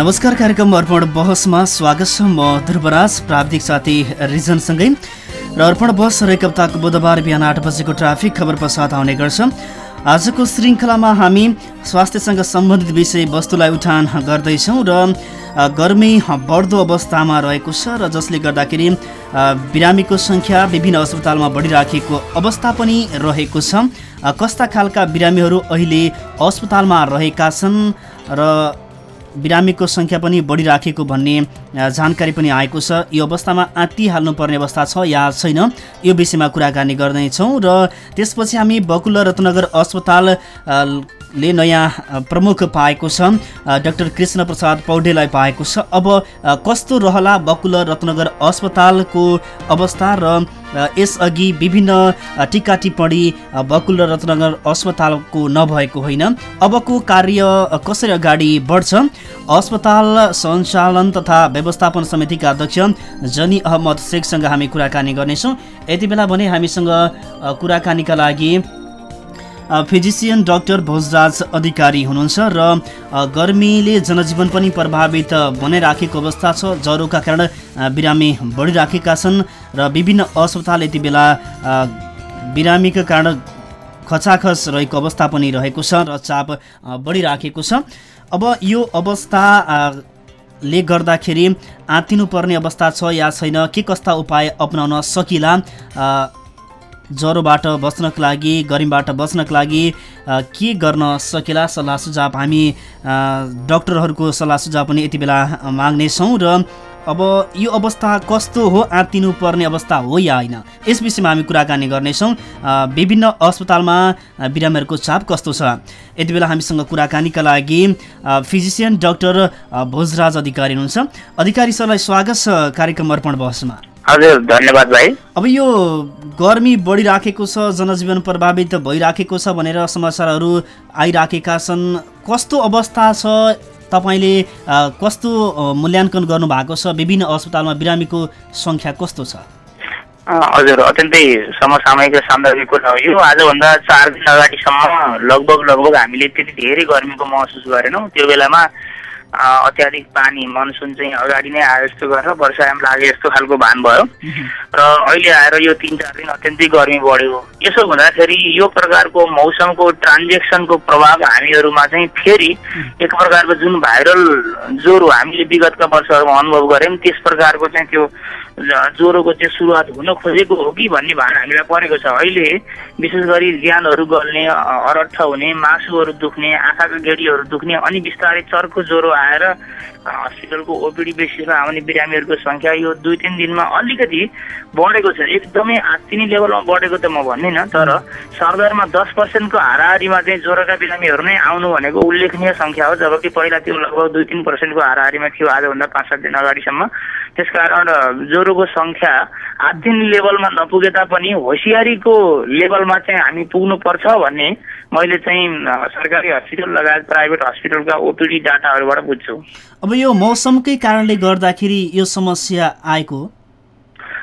नमस्कार कार्यक्रम अर्पण बहसमा स्वागत छ म ध्रुवराज प्राविधिक साथी रिजनसँगै। र अर्पण बहस हरेक हप्ताको बुधबार बिहान आठ बजेको ट्राफिक खबर पश्चात आउने गर्छ। आजको श्रृङ्खलामा हामी स्वास्थ्यसँग सम्बन्धित विषय वस्तुलाई उठान गर्दैछौँ र गर्मी बढ्दो अवस्थामा रहेको छ र जसले गर्दाखेरि बिरामीको सङ्ख्या विभिन्न अस्पतालमा बढिराखेको अवस्था पनि रहेको छ। कस्ता खालका बिरामीहरू अहिले अस्पतालमा रहेका छन् र बिरामीको सङ्ख्या पनि बढिराखेको भन्ने जानकारी पनि आएको छ। यो अवस्थामा आँतिहाल्नुपर्ने अवस्था छ या छैन यो विषयमा कुराकानी गर्दैछौँ र त्यसपछि हामी बकुल रत्नगर अस्पताल ले नयाँ प्रमुख पाएको छ। डाक्टर कृष्ण प्रसाद पौडेलाई पाएको छ। अब कस्तो रहला बकुल रत्नगर अस्पतालको अवस्था र यसअघि विभिन्न टिका टिप्पणी बकुल रत्नगर अस्पतालको नभएको होइन। अबको कार्य कसरी अगाडि बढ्छ? अस्पताल सञ्चालन तथा व्यवस्थापन समितिका अध्यक्ष जनी अहमद शेखसँग हामी कुराकानी गर्नेछौँ। यति बेला भने हामीसँग कुराकानीका लागि फिजिसियन डाक्टर भोजराज अधिकारी हुनुहुन्छ र गर्मीले जनजीवन पनि प्रभावित बनाइराखेको अवस्था छ। ज्वरोका कारण बिरामी बढिराखेका छन् र विभिन्न अस्पताल यति बेला बिरामीका कारण खचाखच रहेको अवस्था पनि रहेको छ र चाप बढिराखेको छ। अब यो अवस्था ले गर्दाखेरि आँतिनुपर्ने अवस्था छ या छैन? के कस्ता उपाय अप्नाउन सकिला? ज्वरोबाट बच्नको लागि गर्मीबाट बच्नको लागि के गर्न सकेला सल्लाह सुझाव? हामी डक्टरहरूको सल्लाह सुझाव पनि यति बेला माग्नेछौँ र अब यो अवस्था कस्तो हो? आँतिनु पर्ने अवस्था हो या होइन? यस विषयमा हामी कुराकानी गर्नेछौँ। विभिन्न अस्पतालमा बिरामीहरूको चाप कस्तो छ? यति बेला हामीसँग कुराकानीका लागि फिजिसियन डाक्टर भोजराज अधिकारी हुनुहुन्छ। अधिकारी सरलाई स्वागत छ कार्यक्रम अर्पण बहसमा। हजुर धन्यवाद भाइ। अब यो गर्मी बढिराखेको छ जनजीवन प्रभावित भइराखेको छ भनेर समाचारहरू आइराखेका छन्। कस्तो अवस्था छ? तपाईँले कस्तो मूल्याङ्कन गर्नुभएको छ? विभिन्न अस्पतालमा बिरामीको सङ्ख्या कस्तो छ? हजुर अत्यन्तै समसामयिक सान्दर्भिक कुरा हो यो। आजभन्दा चार दिन अगाडिसम्म लगभग लगभग हामीले त्यति धेरै गर्मीको महसुस गरेनौँ। त्यो बेलामा अत्याधिक पानी मनसुन चाहिँ अगाडि नै आयो जस्तो गरेर वर्षायाम लागे जस्तो खालको भान भयो। र अहिले आएर यो तिन चार दिन अत्यन्तै गर्मी बढ्यो। यसो हुँदाखेरि यो प्रकारको मौसमको ट्रान्जेक्सनको प्रभाव हामीहरूमा चाहिँ फेरि एक प्रकारको जुन भाइरल ज्वरो हामीले विगतका वर्षहरूमा अनुभव गऱ्यौँ त्यस प्रकारको चाहिँ त्यो ज्वरोको चाहिँ सुरुवात हुन खोजेको हो कि भन्ने भान हामीलाई परेको छ। अहिले विशेष गरी ज्यानहरू गल्ने अरट्ठ हुने मासुहरू दुख्ने आँखाको गेडीहरू दुख्ने अनि बिस्तारै चर्को ज्वरो आएर हस्पिटलको ओपिडी बेसिसमा आउने बिरामीहरूको सङ्ख्या यो दुई तिन दिनमा अलिकति बढेको छ। एकदमै आत्तिनी लेभलमा बढेको त म भन्दिनँ तर सरदरमा दस पर्सेन्टको हाराहारीमा चाहिँ ज्वरोका बिरामीहरू नै आउनु भनेको उल्लेखनीय सङ्ख्या हो जबकि पहिला त्यो लगभग दुई तिन पर्सेन्टको हाराहारीमा थियो आजभन्दा पाँच सात दिन अगाडिसम्म। त्यसकारण ज्वरोको सङ्ख्या आत्तिन लेभलमा नपुगे तापनि होसियारीको लेभलमा चाहिँ हामी पुग्नुपर्छ भन्ने मैले चाहिँ सरकारी हस्पिटल लगायत प्राइभेट हस्पिटलका ओपिडी डाटाहरूबाट बुझ्छु। अब यो मौसमकै कारणले गर्दाखेरि यो समस्या आएको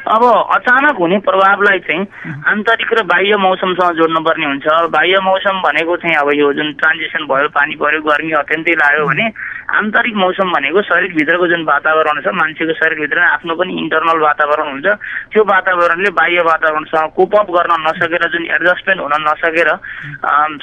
अब अचानक हुने प्रभावलाई चाहिँ आन्तरिक र बाह्य मौसमसँग जोड्नुपर्ने हुन्छ। बाह्य मौसम भनेको चाहिँ अब यो जुन ट्रान्जेक्सन भयो पानी पऱ्यो गर्मी अत्यन्तै लाग्यो भने आन्तरिक मौसम भनेको शरीरभित्रको जुन वातावरण छ मान्छेको शरीरभित्र आफ्नो पनि इन्टरनल वातावरण हुन्छ। त्यो वातावरणले बाह्य वातावरणसँग कोपअप गर्न नसकेर जुन एडजस्टमेन्ट हुन नसकेर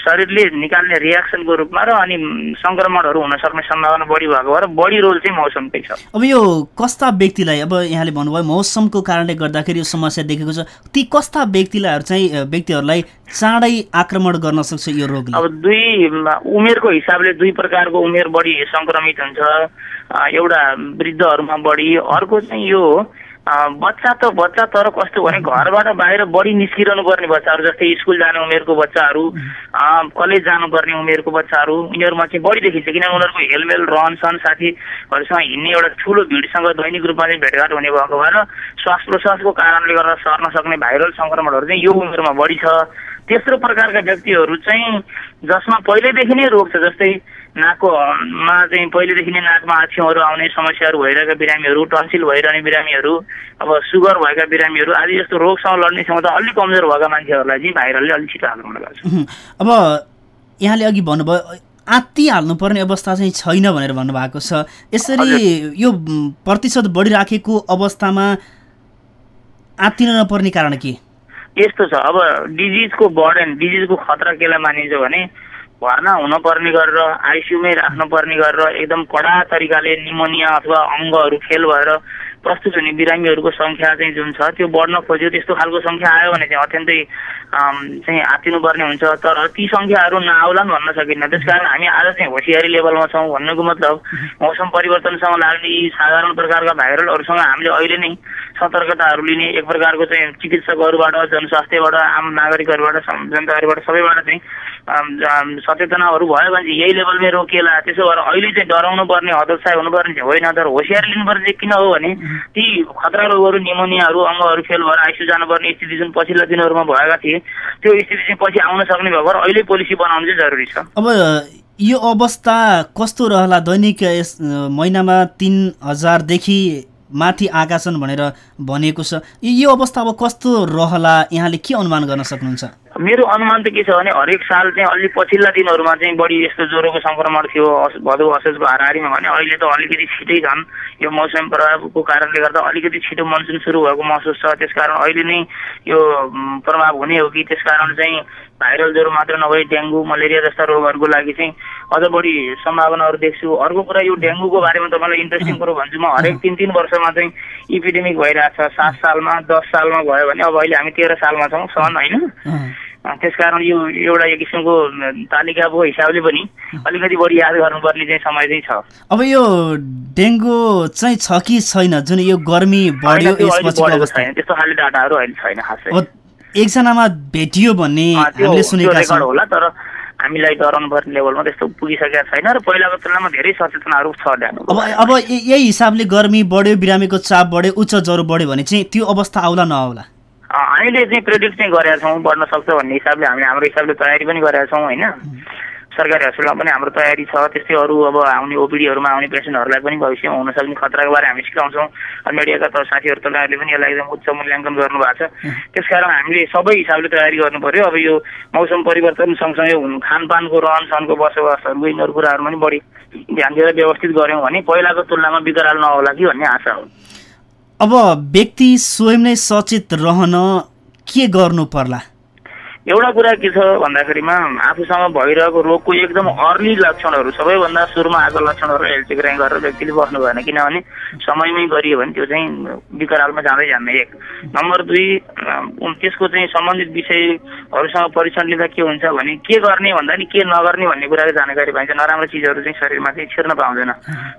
शरीरले निकाल्ने रियाक्सनको रूपमा र अनि सङ्क्रमणहरू हुन सक्ने सम्भावना बढी भएको भएर बढी रोल चाहिँ मौसमकै छ। अब यो कस्ता व्यक्तिलाई अब यहाँले भन्नुभयो मौसमको कारणले गर्दाखेरि यो समस्या देखेको छ। ती कस्ता व्यक्तिलाई चाहिँ व्यक्तिहरूलाई चाँडै आक्रमण गर्न सक्छ यो रोगले? अब दुई उमेरको हिसाबले दुई प्रकारको उमेर बढी सङ्क्रमित हुन्छ एउटा वृद्धहरूमा बढी अर्को चाहिँ यो बच्चा त बच्चा तर कस्तो भने घरबाट बाहिर बढी निस्किरहनु पर्ने बच्चाहरू जस्तै स्कुल जाने उमेरको बच्चाहरू कलेज जानुपर्ने उमेरको बच्चाहरू उनीहरूमा चाहिँ बढी देखिन्छ किनभने उनीहरूको हेलमेल रहनसहन साथीहरूसँग हिँड्ने एउटा ठुलो भिडसँग दैनिक रूपमा चाहिँ भेटघाट हुने भएको भएर श्वास प्रश्वासको कारणले गर्दा सर्न सक्ने भाइरल सङ्क्रमणहरू चाहिँ यो उमेरमा बढी छ। तेस्रो प्रकारका व्यक्तिहरू चाहिँ जसमा पहिल्यैदेखि नै रोग छ जस्तै नाककोमा चाहिँ पहिलेदेखि नै नाकमा आछ्यौँहरू आउने समस्याहरू भइरहेका बिरामीहरू टन्सिल भइरहने बिरामीहरू अब सुगर भएका बिरामीहरू आदि जस्तो रोगसँग लड्ने क्षमता अलिक कमजोर भएका मान्छेहरूलाई चाहिँ भाइरलले अलिक छिटो आक्रमण गर्छ अब यहाँले अघि भन्नुभयो आत्तिहाल्नुपर्ने अवस्था चाहिँ छैन भनेर भन्नुभएको छ। यसरी यो प्रतिशत बढिराखेको अवस्थामा आत्तिन नपर्ने कारण के? यस्तो छ। अब डिजिजको बर्डन डिजिजको खतरा केलाई मानिन्छ भने भर्ना हुनपर्ने गरेर आइसियुमै राख्नुपर्ने गरेर एकदम कडा तरिकाले निमोनिया अथवा अङ्गहरू फेल भएर प्रस्तुत हुने बिरामीहरूको सङ्ख्या चाहिँ जुन छ त्यो बढ्न खोज्यो। त्यस्तो खालको सङ्ख्या आयो भने चाहिँ अत्यन्तै चाहिँ आत्तिनुपर्ने हुन्छ। तर ती सङ्ख्याहरू नआउलान् भन्न सकिन्न। त्यस कारण हामी आज चाहिँ होसियारी लेभलमा छौँ भन्नुको मतलब मौसम परिवर्तनसँग लाग्ने यी साधारण प्रकारका भाइरलहरूसँग हामीले अहिले नै सतर्कताहरू लिने एक प्रकारको चाहिँ चिकित्सकहरूबाट जनस्वास्थ्यबाट आम नागरिकहरूबाट जनताहरूबाट सबैबाट चाहिँ सचेतनाहरू भयो भने चाहिँ यही लेभलमै रोकिएला। त्यसो भएर अहिले चाहिँ डराउनु पर्ने हतोत्साह हुनुपर्ने होइन। तर होसियार लिनुपर्ने चाहिँ किन हो भने ती खतरा रोगहरू निमोनियाहरू अङ्गहरू फेल भएर आइसियु जानुपर्ने स्थिति जुन पछिल्ला दिनहरूमा भएका थिए त्यो स्थिति चाहिँ पछि आउन सक्ने भएर अहिले पोलिसी बनाउनु चाहिँ जरुरी छ। अब यो अवस्था कस्तो रहला? दैनिक यस महिनामा तिन हजारदेखि माथि आएका छन् भनेर भनिएको छ। यो अवस्था अब कस्तो रहला? यहाँले के अनुमान गर्न सक्नुहुन्छ? मेरो अनुमान त के छ भने हरेक साल चाहिँ अलिक पछिल्ला दिनहरूमा चाहिँ बढी यस्तो ज्वरोको सङ्क्रमण थियो भदौ असोजको हाराहारीमा भने अहिले त अलिकति छिटै झन् यो मौसम प्रभावको कारणले गर्दा अलिकति छिटो मनसुन सुरु भएको महसुस छ। त्यसकारण अहिले नै यो प्रभाव हुने हो कि त्यसकारण चाहिँ भाइरल ज्वरो मात्र नभए डेङ्गु मलेरिया जस्ता रोगहरूको लागि चाहिँ अझ बढी सम्भावनाहरू देख्छु। अर्को कुरा यो डेङ्गुको बारेमा तपाईँलाई इन्ट्रेस्टिङ कुरो भन्छु। म हरेक तिन तिन वर्षमा चाहिँ इपिडेमिक भइरहेछ। सात सालमा दस सालमा भयो भने अब अहिले हामी तेह्र सालमा छौँ सन होइन? त्यसकारण यो एउटा एक किसिमको तालिकाको हिसाबले पनि अलिकति बढी याद गर्नुपर्ने चाहिँ समय चाहिँ छ। अब यो डेङ्गु चाहिँ छ कि छैन? जुन यो गर्मी बढ्यो त्यस्तो खाले डाटाहरू अहिले छैन खासै। एकजनामा भेटियो भन्ने हामीले सुनेका छौँ। होला तर हामीलाई डराउनु पर्ने लेभलमा त्यस्तो पुगिसकेका छैन र पहिलाको तुलनामा धेरै सचेतनाहरू छ अब अब यही हिसाबले गर्मी बढ्यो बिरामीको चाप बढ्यो उच्च ज्वरो बढ्यो भने चाहिँ त्यो अवस्था आउला नआउला? हामीले चाहिँ प्रेडिक्ट चाहिँ गरेका छौँ बढ्न सक्छ भन्ने हिसाबले हामीले हाम्रो हिसाबले तयारी पनि गरेका छौँ होइन? सरकारी हस्पिटलमा पनि हाम्रो तयारी छ त्यस्तै अरू अब आउने ओपिडीहरूमा आउने पेसेन्टहरूलाई पनि भविष्यमा हुन सक्ने खतराको बारे हामी सिकाउँछौँ। मिडियाका त साथीहरू तपाईँहरूले पनि यसलाई एकदम उच्च मूल्याङ्कन गर्नुभएको छ। त्यसकारण हामीले सबै हिसाबले तयारी गर्नु पर्यो। अब यो मौसम परिवर्तन सँगसँगै खानपानको रहन सहनको बसोबासहरू यिनीहरू कुराहरू पनि बढी ध्यान दिएर व्यवस्थित गऱ्यौँ भने पहिलाको तुलनामा बिकराल नहोला कि भन्ने आशा हो। अब व्यक्ति स्वयं नै सचेत रहन के गर्नु पर्ला? एउटा कुरा के छ भन्दाखेरिमा आफूसँग भइरहेको रोगको एकदम अर्ली लक्षणहरू सबैभन्दा सुरुमा आएको लक्षणहरू हेल्थ चेकिङ गरेर व्यक्तिले बस्नु भएन। किनभने समयमै गरियो भने त्यो चाहिँ विकरालमा जाँदै जाने एक। नम्बर दुई त्यसको चाहिँ सम्बन्धित विषयहरूसँग परीक्षण लिँदा के हुन्छ भने के गर्ने भन्दा नि के नगर्ने भन्ने कुराको जानकारी पाइन्छ। नराम्रो चिजहरू चाहिँ शरीरमा चाहिँ छिर्न पाउँदैन।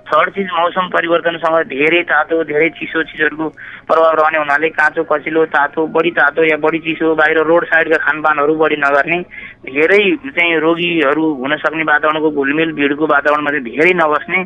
थर्ड चिज मौसम परिवर्तनसँग धेरै तातो धेरै चिसो चिजहरूको प्रभाव रहने हुनाले काँचो कचिलो तातो बढी तातो या बढी चिसो बाहिर रोड साइडका खानपान पानहरू बढी नगर्ने धेरै चाहिँ रोगीहरू हुन सक्ने वातावरणको घुलमिल भिडको वातावरणमा चाहिँ धेरै नबस्ने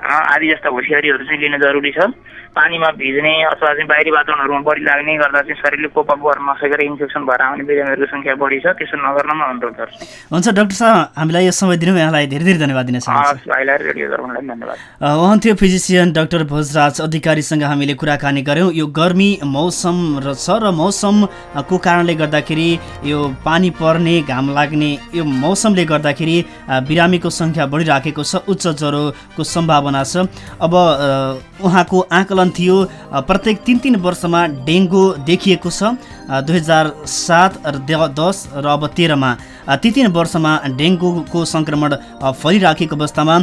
आदि जस्ता होसियारीहरू चाहिँ लिन जरुरी छ। पानीमा भिज्ने अथवा चाहिँ बाहिरी वातावरणहरूमा बढी लाग्ने गर्दा चाहिँ शरीरले कोपअप गर्न नसकेर इन्फेक्सन भएर आउने बिरामीहरूको सङ्ख्या बढी छ त्यसो नगर्नमा अनुरोध गर्छु। हुन्छ डाक्टर साहब हामीलाई यो समय दिनु यहाँलाई धेरै धेरै धन्यवाद दिन चाहन्छु। भाइलाई रेडियो दर्पणलाई धन्यवाद। फिजिसियन डाक्टर भोजराज अधिकारीसँग हामीले कुराकानी गऱ्यौँ यो गर्मी मौसम र छ र मौसमको कारणले गर्दाखेरि यो पानी पर्ने घाम लाग्ने यो मौसमले गर्दाखेरि बिरामीको सङ्ख्या बढिराखेको छ उच्च ज्वरोको सम्भावना छ। अब उहाँको आकलन थियो। प्रत्येक तिन तिन वर्षमा डेङ्गु देखिएको छ दुई हजार सात र दस र अब तेह्रमा। ती तिन वर्षमा डेङ्गुको सङ्क्रमण फैलिराखेको अवस्थामा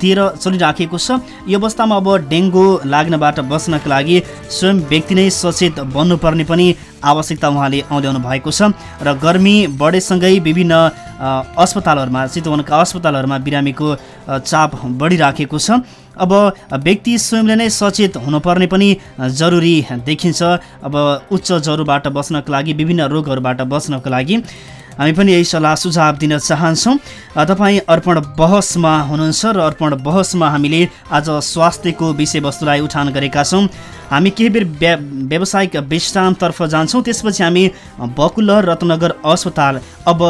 तेह्र चलिराखेको छ। यो अवस्थामा अब डेङ्गु लाग्नबाट बच्नका लागि स्वयं व्यक्ति नै सचेत बन्नुपर्ने पनि आवश्यकता उहाँले आउँदै भएको छ र गर्मी बढेसँगै विभिन्न अस्पतालहरूमा चितवनका अस्पतालहरूमा बिरामीको चाप बढिराखेको छ। अब व्यक्ति स्वयंले नै सचेत हुनुपर्ने पनि जरुरी देखिन्छ। अब उच्च ज्वरोबाट बस्नको लागि विभिन्न रोगहरूबाट बस्नको लागि हामी पनि यही सल्लाह सुझाव दिन चाहन्छौँ। तपाईँ अर्पण बहसमा हुनुहुन्छ र अर्पण बहसमा हामीले आज स्वास्थ्यको विषयवस्तुलाई उठान गरेका छौँ। हामी केही बेर व्यावसायिक विश्रामतर्फ जान्छौँ त्यसपछि हामी बकुलर रत्नगर अस्पताल अब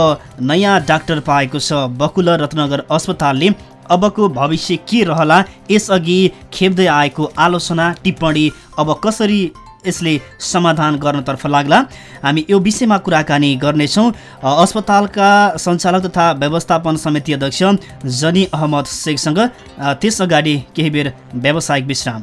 नयाँ डाक्टर पाएको छ। बकुलर रत्नगर अस्पतालले अबको भविष्य के रहला यसअघि खेप्दै आएको आलोचना टिप्पणी अब कसरी यसले समाधान गर्नतर्फ लाग्ला हामी यो विषयमा कुराकानी गर्नेछौँ। अस्पतालका सञ्चालक तथा व्यवस्थापन समिति अध्यक्ष जनी अहमद शेखसँग। त्यस अगाडि केही बेर व्यावसायिक विश्राम।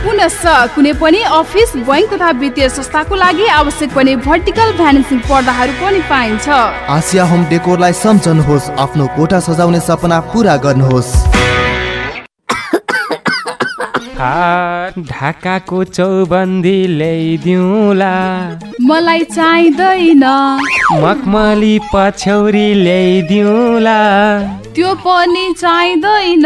पुनश्च कुनै पनि अफिस बैङ्क तथा वित्तीय संस्थाको लागि आवश्यक पर्ने भर्टिकल भ्यानिसिङ पर्दाहरू पनि पाइन्छ। आसिया होम डेकोरलाई सम्झनुहोस् आफ्नो कोठा सजाउने सपना पुरा गर्नुहोस्। ढाकाको चौबन्दी ल्याइदिउँला। मलाई चाहिँदैन। मखमली पछ्यौरी ल्याइदिउँला। त्यो पनि चाहिँदैन।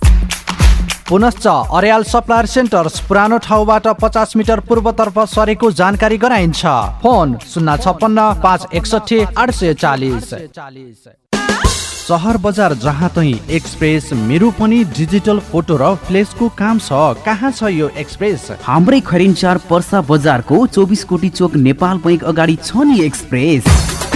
पुनश्च अर्याल सप्लायर सेन्टर्स पुरानो ठाउँबाट पचास मिटर पूर्वतर्फ सरेको जानकारी गराइन्छ। फोन शून्य छप्पन्न पाँच एकसठी आठ सय चालिस। सहर बजार जहाँ तै एक्सप्रेस मेरो पनि डिजिटल फोटो र फ्लेसको काम छ। कहाँ छ यो एक्सप्रेस? हाम्रै खरिन्चार पर्सा बजारको चौबिस कोटी चोक नेपाल बैङ्क अगाडि छ नि एक्सप्रेस।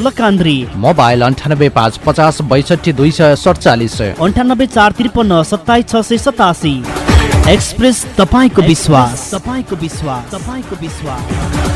लकान्द्री। मोबाइल अन्ठानब्बे पाँच पचास बैसठी दुई सय सडचालिस। अन्ठानब्बे चार त्रिपन्न सत्ताइस छ सय सतासी। एक्सप्रेस तपाईँको विश्वास। तपाईँको विश्वास। तपाईँको विश्वास।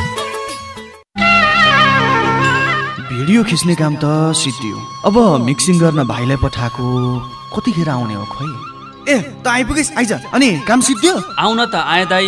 भिडियो खिच्ने काम त सिद्धियो। अब मिक्सिङ गर्न भाइलाई पठाएको कतिखेर आउने हो खोइ ए त आइपुगेस् आइज। अनि काम सिद्धियो? आउन त आए दाई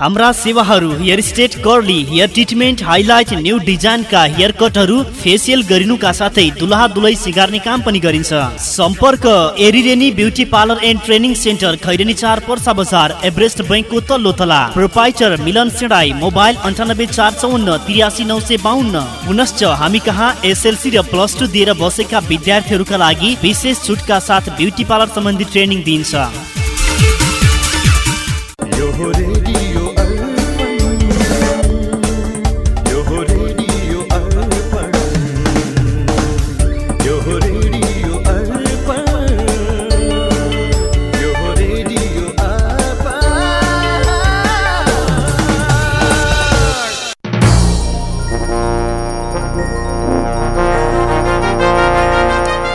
हाम्रा सेवाहरू hair straight curly hair treatment highlight new डिजाइनका hair कटहरू फेसियल गरिनुका साथै दुलहा दुलै सिगार्ने काम पनि गरिन्छ। सम्पर्क एरिरेनी beauty parlour and training centre Khaireni चार पर्सा बजार एभरेस्ट बैङ्कको तल्लो तला प्रोपाइटर मिलन सेडाई मोबाइल अन्ठानब्बे चार चौन्न त्रियासी नौ सय बाहन्न पुनश्च हामी कहाँ एसएलसी र प्लस टू दिएर बसेका विद्यार्थीहरूका लागि विशेष छुटका साथ ब्युटी पार्लर सम्बन्धी ट्रेनिङ दिइन्छ।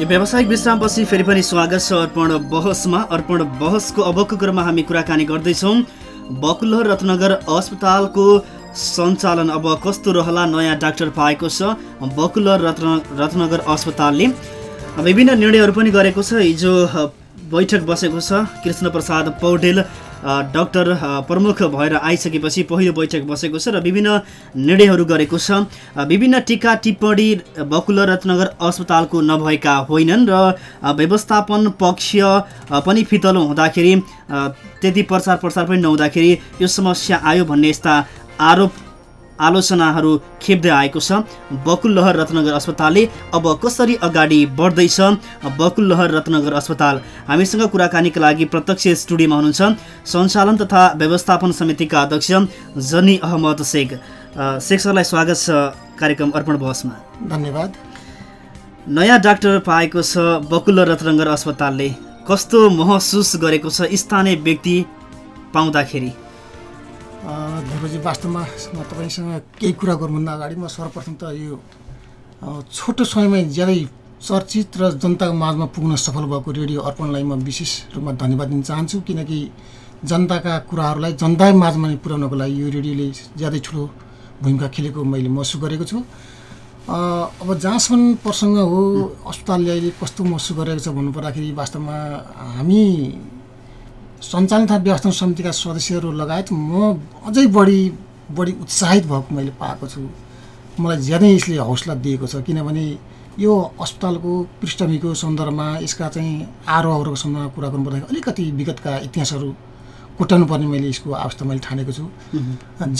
व्यावसायिक विश्रामपछि फेरि पनि स्वागत छ अर्पण बहसमा। अर्पण बहसको अबको क्रममा हामी कुराकानी गर्दैछौँ। बकुलहर रत्नगर अस्पतालको सञ्चालन अब कस्तो रहला नयाँ डाक्टर पाएको छ बकुलहर रत्न रत्नगर अस्पतालले। विभिन्न निर्णयहरू पनि गरेको छ। हिजो बैठक बसेको छ। कृष्ण प्रसाद पौडेल डाक्टर प्रमुख भएर आइसकेपछि पहिलो बैठक बसेको छ र विभिन्न निर्णयहरू गरेको छ। विभिन्न टिका टिप्पणी बकुल रत्नगर अस्पतालको नभएका होइनन् र व्यवस्थापन पक्ष पनि फितलो हुँदाखेरि त्यति प्रचार प्रसार पनि नहुँदाखेरि यो समस्या आयो भन्ने यस्ता आरोप आलोचनाहरू खेप्दै आएको छ। बकुल लहर रत्नगर अस्पतालले अब कसरी अगाडि बढ्दैछ? बकुल लहर रत्नगर अस्पताल हामीसँग कुराकानीका लागि प्रत्यक्ष स्टुडियोमा हुनुहुन्छ सञ्चालन तथा व्यवस्थापन समितिका अध्यक्ष जनी अहमद शेख। शेख सरलाई स्वागत छ कार्यक्रम अर्पण बहसमा धन्यवाद। नयाँ डाक्टर पाएको छ बकुल रत्नगर अस्पतालले। कस्तो महसुस गरेको छ स्थानीय व्यक्ति पाउँदाखेरि? ध्रुवजी वास्तवमा तपाईँसँग केही कुरा गर्नुभन्दा अगाडि म सर्वप्रथम त यो छोटो समयमै ज्यादै चर्चित र जनताको माझमा पुग्न सफल भएको रेडियो अर्पणलाई म विशेष रूपमा धन्यवाद दिन चाहन्छु किनकि जनताका कुराहरूलाई जनता माझमा नै पुर्याउनको लागि यो रेडियोले ज्यादै ठुलो भूमिका खेलेको मैले महसुस गरेको छु। अब जहाँसम्म प्रसङ्ग हो अस्पतालले अहिले कस्तो महसुस गरेको छ भन्नुपर्दाखेरि वास्तवमा हामी सञ्चालन तथा व्यवस्थापन समितिका सदस्यहरू लगायत म अझै बढी बढी उत्साहित भएको मैले पाएको छु। मलाई ज्यादै यसले हौसला दिएको छ किनभने यो अस्पतालको पृष्ठभूमिको सन्दर्भमा यसका चाहिँ आरोहहरूको सन्दर्भमा कुरा गर्नुपर्दाखेरि अलिकति विगतका इतिहासहरू कोट्याउनु पर्ने मैले यसको आवश्यकता मैले ठानेको छु।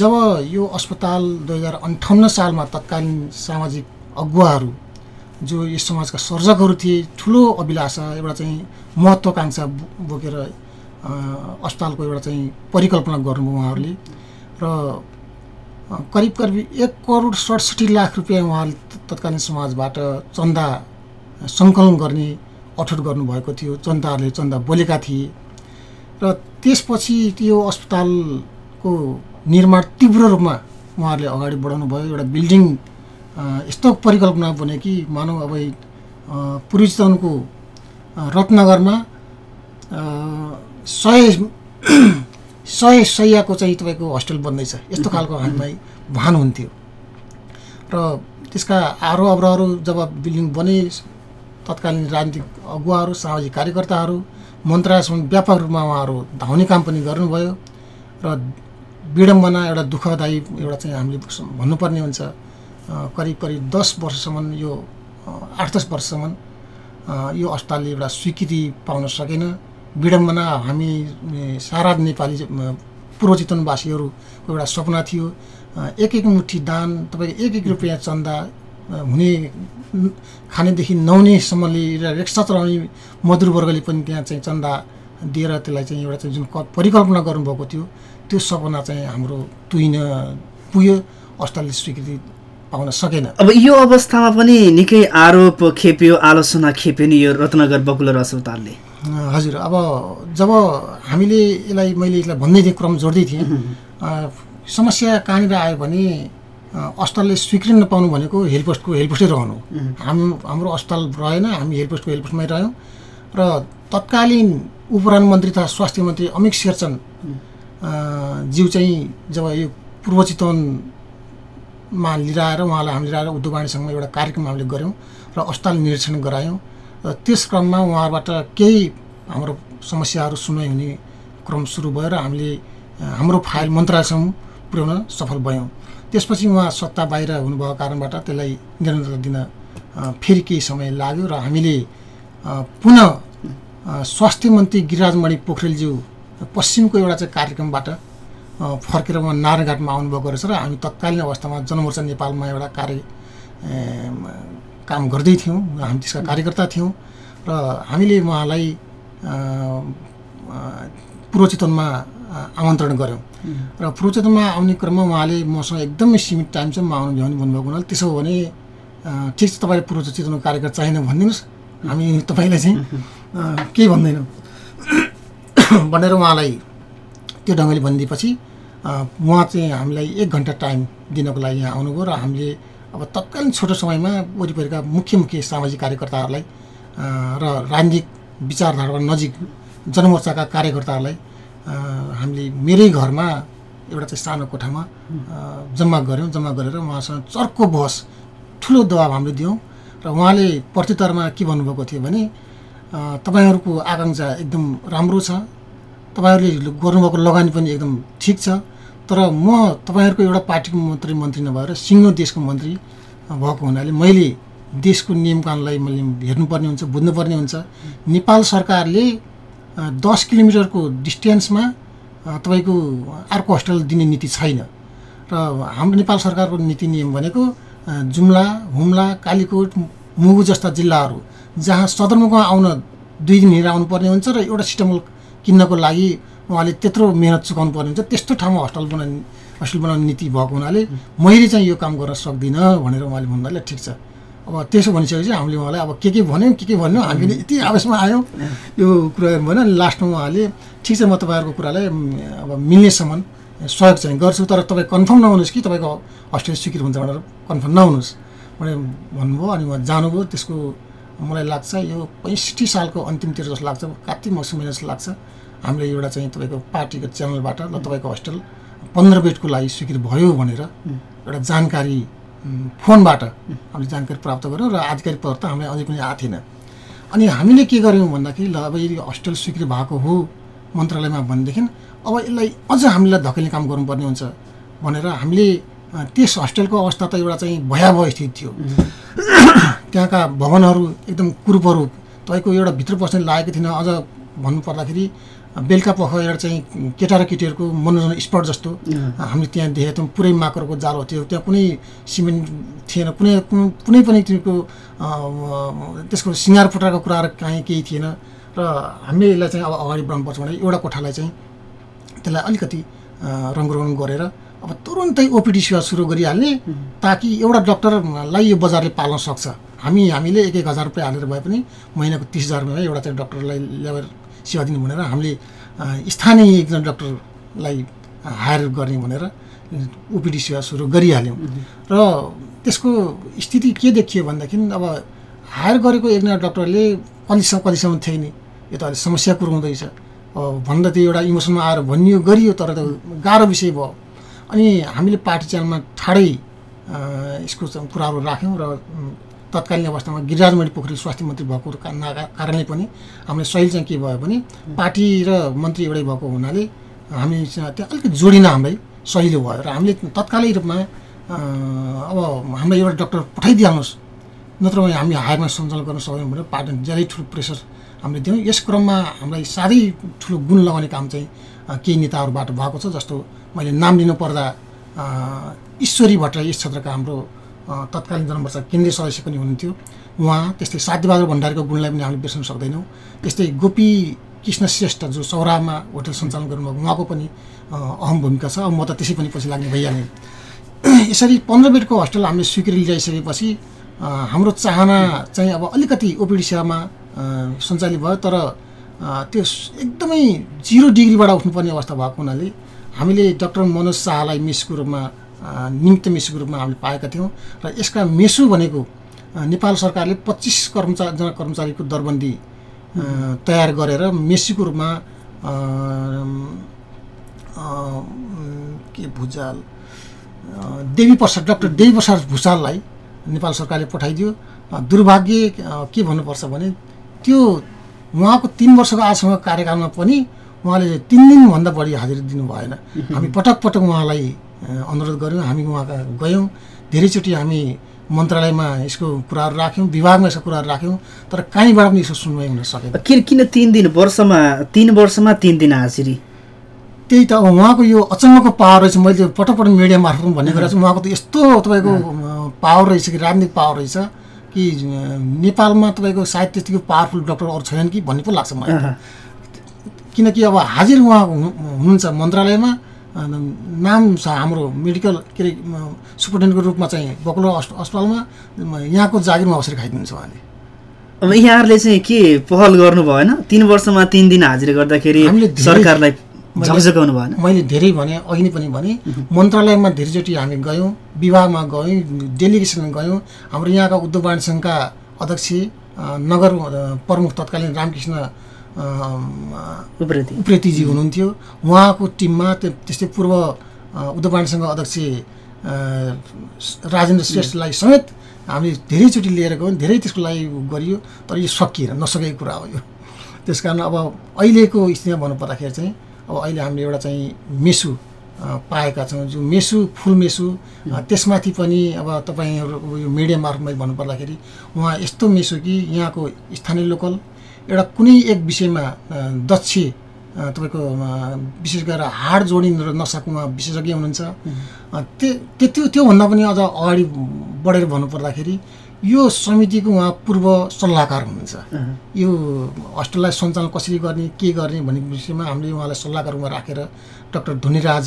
जब यो अस्पताल दुई हजार अन्ठाउन्न सालमा तत्कालीन सामाजिक अगुवाहरू जो यस समाजका सर्जकहरू थिए ठुलो अभिलाषा एउटा चाहिँ महत्त्वकाङ्क्षा बोकेर अस्पतालको एउटा चाहिँ परिकल्पना गर्नुभयो उहाँहरूले। र करिब करिब एक करोड सडसठी लाख रुपियाँ उहाँले तत्कालीन समाजबाट चन्दा सङ्कलन गर्ने अठोट गर्नुभएको थियो जनताहरूले चन्दा बोलेका थिए। र त्यसपछि त्यो अस्पतालको निर्माण तीव्र रूपमा उहाँहरूले अगाडि बढाउनु भयो। एउटा बिल्डिङ यस्तो परिकल्पना बन्यो कि मानव अब पूर्वी रत्नगरमा सय सय सयको चाहिँ तपाईँको हस्टेल बन्दैछ यस्तो खालको हामीलाई भान हुन्थ्यो। र त्यसका आरो अब्रहरू जब बिल्डिङ बने तत्कालीन राजनीतिक अगुवाहरू सामाजिक कार्यकर्ताहरू मन्त्रालयसम्म व्यापक रूपमा उहाँहरू धाउने काम पनि गर्नुभयो र विडम्बना एउटा दुःखदायी एउटा चाहिँ हामीले भन्नुपर्ने हुन्छ। करिब करिब दस वर्षसम्म यो आठ दस वर्षसम्म यो अस्पतालले एउटा स्वीकृति पाउन सकेन। विडम्बना हामी सारा नेपाली पूर्व चितवनवासीहरूको एउटा सपना थियो। एक एक मुठी दान तपाईँको एक एक रुपियाँ चन्दा हुने खानेदेखि नहुनेसम्मले रिक्सा चलाउने मजदुरवर्गले पनि त्यहाँ चाहिँ चन्दा दिएर त्यसलाई चाहिँ एउटा चाहिँ जुन परिकल्पना गर्नुभएको थियो त्यो सपना चाहिँ हाम्रो तुइन पुग्यो अस्पतालले स्वीकृति पाउन सकेन। अब यो अवस्थामा पनि निकै आरोप खेप्यो आलोचना खेप्यो नि यो रत्नगर बकुलर अस्पतालले। हजुर अब जब हामीले यसलाई मैले यसलाई भन्दै थिएँ क्रम जोड्दै थिएँ समस्या कहाँनिर आयो भने अस्पतालले स्वीकृति नपाउनु भनेको हेलपोस्टको हेलपोस्टै रहनु। हाम हाम्रो अस्पताल रहेन हामी हेलपोस्टको हेलपोस्टमै रह्यौँ। र तत्कालीन उप प्रधानमन्त्री तथा स्वास्थ्य मन्त्री अमित शेरचन ज्यू चाहिँ जब यो पूर्व चितवनमा लिएर उहाँलाई हामी लिएर उद्योग वाणीसँगमा एउटा कार्यक्रम हामीले गऱ्यौँ र अस्पताल निरीक्षण गरायौँ। त्यस क्रममा उहाँबाट केही हाम्रो समस्याहरू सुनाइ हुने क्रम सुरु भयो र हामीले हाम्रो फाइल मन्त्रालयसम्म पुर्याउन सफल भयौँ। त्यसपछि उहाँ सत्ता बाहिर हुनुभएको कारणबाट त्यसलाई निरन्तरता दिन फेरि केही समय लाग्यो र हामीले पुनः स्वास्थ्य मन्त्री गिरिराजमणि पोखरेलज्यू पश्चिमको एउटा चाहिँ कार्यक्रमबाट फर्केर उहाँ नारायणघाटमा आउनुभएको रहेछ र हामी तत्कालीन अवस्थामा जनमोर्चा नेपालमा एउटा कार्य काम गर्दै थियौँ हामी त्यसका कार्यकर्ता थियौँ र हामीले उहाँलाई पूर्व चितवनमा आमन्त्रण गऱ्यौँ। र पूर्व चितवनमा आउने क्रममा उहाँले मसँग एकदमै सीमित टाइम चाहिँ म आउनु भ्याउने भन्नुभएको हुनाले त्यसो हो भने ठिक छ तपाईँले पूर्व चितवनको कार्यकर्ता चाहिएन भनिदिनुहोस्। हामी तपाईँलाई चाहिँ केही भन्दैनौँ। भनेर उहाँलाई त्यो ढङ्गले भनिदिएपछि उहाँ चाहिँ हामीलाई एक घन्टा टाइम दिनको लागि यहाँ आउनुभयो र हामीले अब तत्कालीन छोटो समयमा वरिपरिका मुख्य मुख्य सामाजिक कार्यकर्ताहरूलाई र राजनीतिक विचारधाराबाट नजिक जनमोर्चाका कार्यकर्ताहरूलाई हामीले मेरै घरमा एउटा चाहिँ सानो कोठामा जम्मा गऱ्यौँ। जम्मा गरेर उहाँसँग चर्को बहस ठुलो दबाब हामीले दियौँ र उहाँले प्रत्युत्तरमा के भन्नुभएको थियो भने तपाईँहरूको आकाङ्क्षा एकदम राम्रो छ। तपाईँहरूले गर्नुभएको लगानी पनि एकदम ठिक छ। तर म तपाईँहरूको एउटा पार्टीको मन्त्री मन्त्री नभएर सिङ्गो देशको मन्त्री भएको हुनाले मैले देशको नियमकानुनलाई मैले हेर्नुपर्ने हुन्छ बुझ्नुपर्ने हुन्छ। नेपाल सरकारले दस किलोमिटरको डिस्टेन्समा तपाईँको अर्को हस्टेल दिने नीति छैन। र हाम्रो नेपाल सरकारको नीति नियम भनेको जुम्ला हुम्ला कालीकोट मुगु जस्ता जिल्लाहरू जहाँ सदरमुकाम आउन दुई दिन हिँडेर आउनुपर्ने हुन्छ र एउटा सिस्टमल किन्नको लागि उहाँले त्यत्रो मेहनत चुकाउनु पर्ने हुन्छ। त्यस्तो ठाउँमा हस्टल बनाउने हस्टेल बनाउने नीति भएको हुनाले मैले चाहिँ यो काम गर्न सक्दिनँ भनेर उहाँले भन्नाले ठिक छ। अब त्यसो भनिसकेपछि हामीले उहाँलाई अब के के भन्यौँ के के भन्यौँ हामीले यति आवेशमा आयौँ। यो भन्यो अनि लास्टमा उहाँले ठिक छ म तपाईँहरूको कुरालाई अब मिल्नेसम्म सहयोग चाहिँ गर्छु तर तपाईँ कन्फर्म नहुनुहोस् कि तपाईँको हस्टेल स्वीकृत हुन्छ भनेर कन्फर्म नहुनुहोस्। भने भन्नुभयो अनि उहाँ जानुभयो। त्यसको मलाई लाग्छ यो पैँसठी सालको अन्तिमतिर जस्तो लाग्छ। कार्तिक मौसम जस्तो लाग्छ। हामीले एउटा चाहिँ तपाईँको पार्टीको च्यानलबाट ल तपाईँको हस्टेल पन्ध्र बेडको लागि स्वीकृत भयो भनेर एउटा जानकारी फोनबाट हामीले जानकारी प्राप्त गऱ्यौँ र आधिकारिक तौर त हामीलाई अझै पनि आएको थिएन। अनि हामीले के गर्यौँ भन्दाखेरि ल अब यदि हस्टेल स्वीकृत भएको हो मन्त्रालयमा भनेदेखि अब यसलाई अझ हामीले धकेल्ने काम गर्नुपर्ने हुन्छ भनेर हामीले त्यस हस्टेलको अवस्था त एउटा चाहिँ भयावह स्थिति थियो। त्यहाँका भवनहरू एकदम कुरूपहरू तपाईँको एउटा भित्र बस्ने लागेको थिएन। अझ भन्नुपर्दाखेरि बेलुका पख एउटा चाहिँ केटा र केटीहरूको मनोरञ्जन स्पट जस्तो हामीले त्यहाँ देखेका थियौँ पुरै माकरको जालो थियो त्यहाँ कुनै सिमेन्ट थिएन कुनै कुनै पनि तिनीहरूको त्यसको सिँगार फुटाएको कुराहरू काहीँ केही थिएन। र हामीले यसलाई चाहिँ अब अगाडि बढाउनुपर्छ भने एउटा कोठालाई चाहिँ त्यसलाई अलिकति रङरङ गरेर अब तुरुन्तै ओपिडी सेवा सुरु गरिहाल्ने ताकि एउटा डक्टरलाई यो बजारले पाल्न सक्छ। हामी हामीले एक एक हजार रुपियाँ हालेर भए पनि महिनाको तिस हजारमा एउटा चाहिँ डक्टरलाई ल्याएर सेवा दिनु भनेर हामीले स्थानीय एकजना डक्टरलाई हायर गर्ने भनेर ओपिडी सेवा सुरु गरिहाल्यौँ। र त्यसको स्थिति के देखियो भनेदेखि अब हायर गरेको एकजना डक्टरले कतिसम्म कतिसम्म थियो नि यो त अहिले समस्या अब भन्दा त्यो एउटा इमोसनमा आएर भनियो गरियो तर त्यो गाह्रो विषय भयो। अनि हामीले पार्टी च्यानलमा ठाडै यसको कुराहरू राख्यौँ र तत्कालीन अवस्थामा गिरिराजमणि पोखरेल स्वास्थ्य मन्त्री भएको कारणले पनि हामीले सहिल चाहिँ के भयो भने पार्टी र मन्त्री एउटै भएको हुनाले हामी त्यहाँ अलिकति जोडिन हामीलाई सहिलो भयो र हामीले तत्कालै रूपमा अब हामीलाई एउटा डक्टर पठाइदिइहाल्नुहोस्। नत्र हामी हायरमा सञ्चालन गर्न सक्दैनौँ भनेर पार्टी ज्यादै ठुलो प्रेसर हामीले दियौँ। यस क्रममा हामीलाई साह्रै ठुलो गुण लगाउने काम चाहिँ केही नेताहरूबाट भएको छ जस्तो मैले नाम लिनु पर्दा अ, ईश्वरी भट्टराई यस क्षेत्रका हाम्रो तत्कालीन जनमोर्चा केन्द्रीय सदस्य पनि हुनुहुन्थ्यो। उहाँ त्यस्तै साध्यबहादुर भण्डारीको गुणलाई पनि हामीले बिर्सन सक्दैनौँ। त्यस्तै गोपी कृष्ण श्रेष्ठ जो सौरामा होटल सञ्चालन गर्नुभएको उहाँको पनि अहम भूमिका छ। अब म त त्यसै पनि पछि लाग्ने भइहालेँ। यसरी पन्ध्र बेडको हस्टेल हामीले स्वीकृति ल्याइसकेपछि अ, हाम्रो चाहना चाहिँ अब अलिकति ओपिडी सेवामा सञ्चालित भयो। तर त्यो एकदमै जिरो डिग्रीबाट उठ्नुपर्ने अवस्था भएको हुनाले हामीले डक्टर मनोज शाहलाई मिसको रूपमा निमित्त मिसको रूपमा हामीले पाएका थियौँ र यसका मेसु भनेको नेपाल सरकारले पच्चिस कर्मचारीजना कर्मचारीको दरबन्दी तयार गरेर मेसीको रूपमा के भुजाल देवी प्रसाद डक्टर देवी प्रसाद भुषाललाई नेपाल सरकारले पठाइदियो। दुर्भाग्य के भन्नुपर्छ भने त्यो उहाँको तिन वर्षको आजसम्म कार्यकालमा पनि उहाँले तिन दिनभन्दा बढी हाजिरी दिनु भएन हामी पटक पटक उहाँलाई अनुरोध गऱ्यौँ हामी उहाँका गयौँ। धेरैचोटि हामी मन्त्रालयमा यसको कुराहरू राख्यौँ विभागमा यसको कुराहरू राख्यौँ तर कहीँबाट पनि यसको सुनवाई हुन सकेन। किन किन तिन दिन? वर्षमा तिन वर्षमा तिन दिन हाजिरी त्यही त अब उहाँको यो अचम्मको पावर रहेछ मैले पटक पटक मिडिया मार्फत पनि भनेको रहेछु उहाँको त यस्तो तपाईँको पावर रहेछ कि राजनीतिक पावर रहेछ कि नेपालमा तपाईँको सायद त्यतिको पावरफुल डक्टर अरू छैनन् कि भन्ने पो लाग्छ मलाई। किनकि अब हाजिर उहाँ हुनु- हुनुहुन्छ मन्त्रालयमा। नाम छ हाम्रो मेडिकल के अरे सुपरिटेन्डेन्टको रूपमा चाहिँ बकुलो अस्- अस्पतालमा यहाँको जागिरमा अवसर खाइदिनुहुन्छ उहाँले अब यहाँहरूले चाहिँ के पहल गर्नु भएन? तिन वर्षमा तिन दिन हाजिरी गर्दाखेरि सरकारलाई मैले- झकझकाउनु भएन? मैले धेरै भने अघि नै पनि भने मन्त्रालयमा धेरैचोटि हामी गयौँ विभागमा गयौँ डेलिगेसनमा गयौँ। हाम्रो यहाँका उद्योग वाणिज्य सङ्घका अध्यक्ष नगर प्रमुख तत्कालीन रामकृष्ण उप्रेतीजी हुनुहुन्थ्यो। उहाँको टिममा त्यो त्यस्तै पूर्व सङ्घ अध्यक्ष राजेन्द्र श्रेष्ठलाई समेत हामीले धेरैचोटि लिएर गयौँ धेरै त्यसको लागि गरियो तर यो सकिएन नसकेको कुरा हो यो। त्यस कारण अब अहिलेको स्थितिमा भन्नुपर्दाखेरि चाहिँ अब अहिले हामीले एउटा चाहिँ मेसु पाएका छौँ जो मेसु फुल मेसु त्यसमाथि पनि अब तपाईँहरू यो मिडिया मार्फतमा भन्नुपर्दाखेरि उहाँ यस्तो मेसु कि यहाँको स्थानीय लोकल एउटा कुनै एक विषयमा दक्ष तपाईँको विशेष गरेर हाड जोडी र नसाको उहाँ विशेषज्ञ हुनुहुन्छ। त्यो त्यो त्योभन्दा पनि अझ अगाडि बढेर भन्नुपर्दाखेरि यो समितिको उहाँ पूर्व सल्लाहकार हुनुहुन्छ। यो हस्टेललाई सञ्चालन कसरी गर्ने के गर्ने भन्ने विषयमा हामीले उहाँलाई सल्लाहकार रूपमा राखेर डाक्टर धुनीराज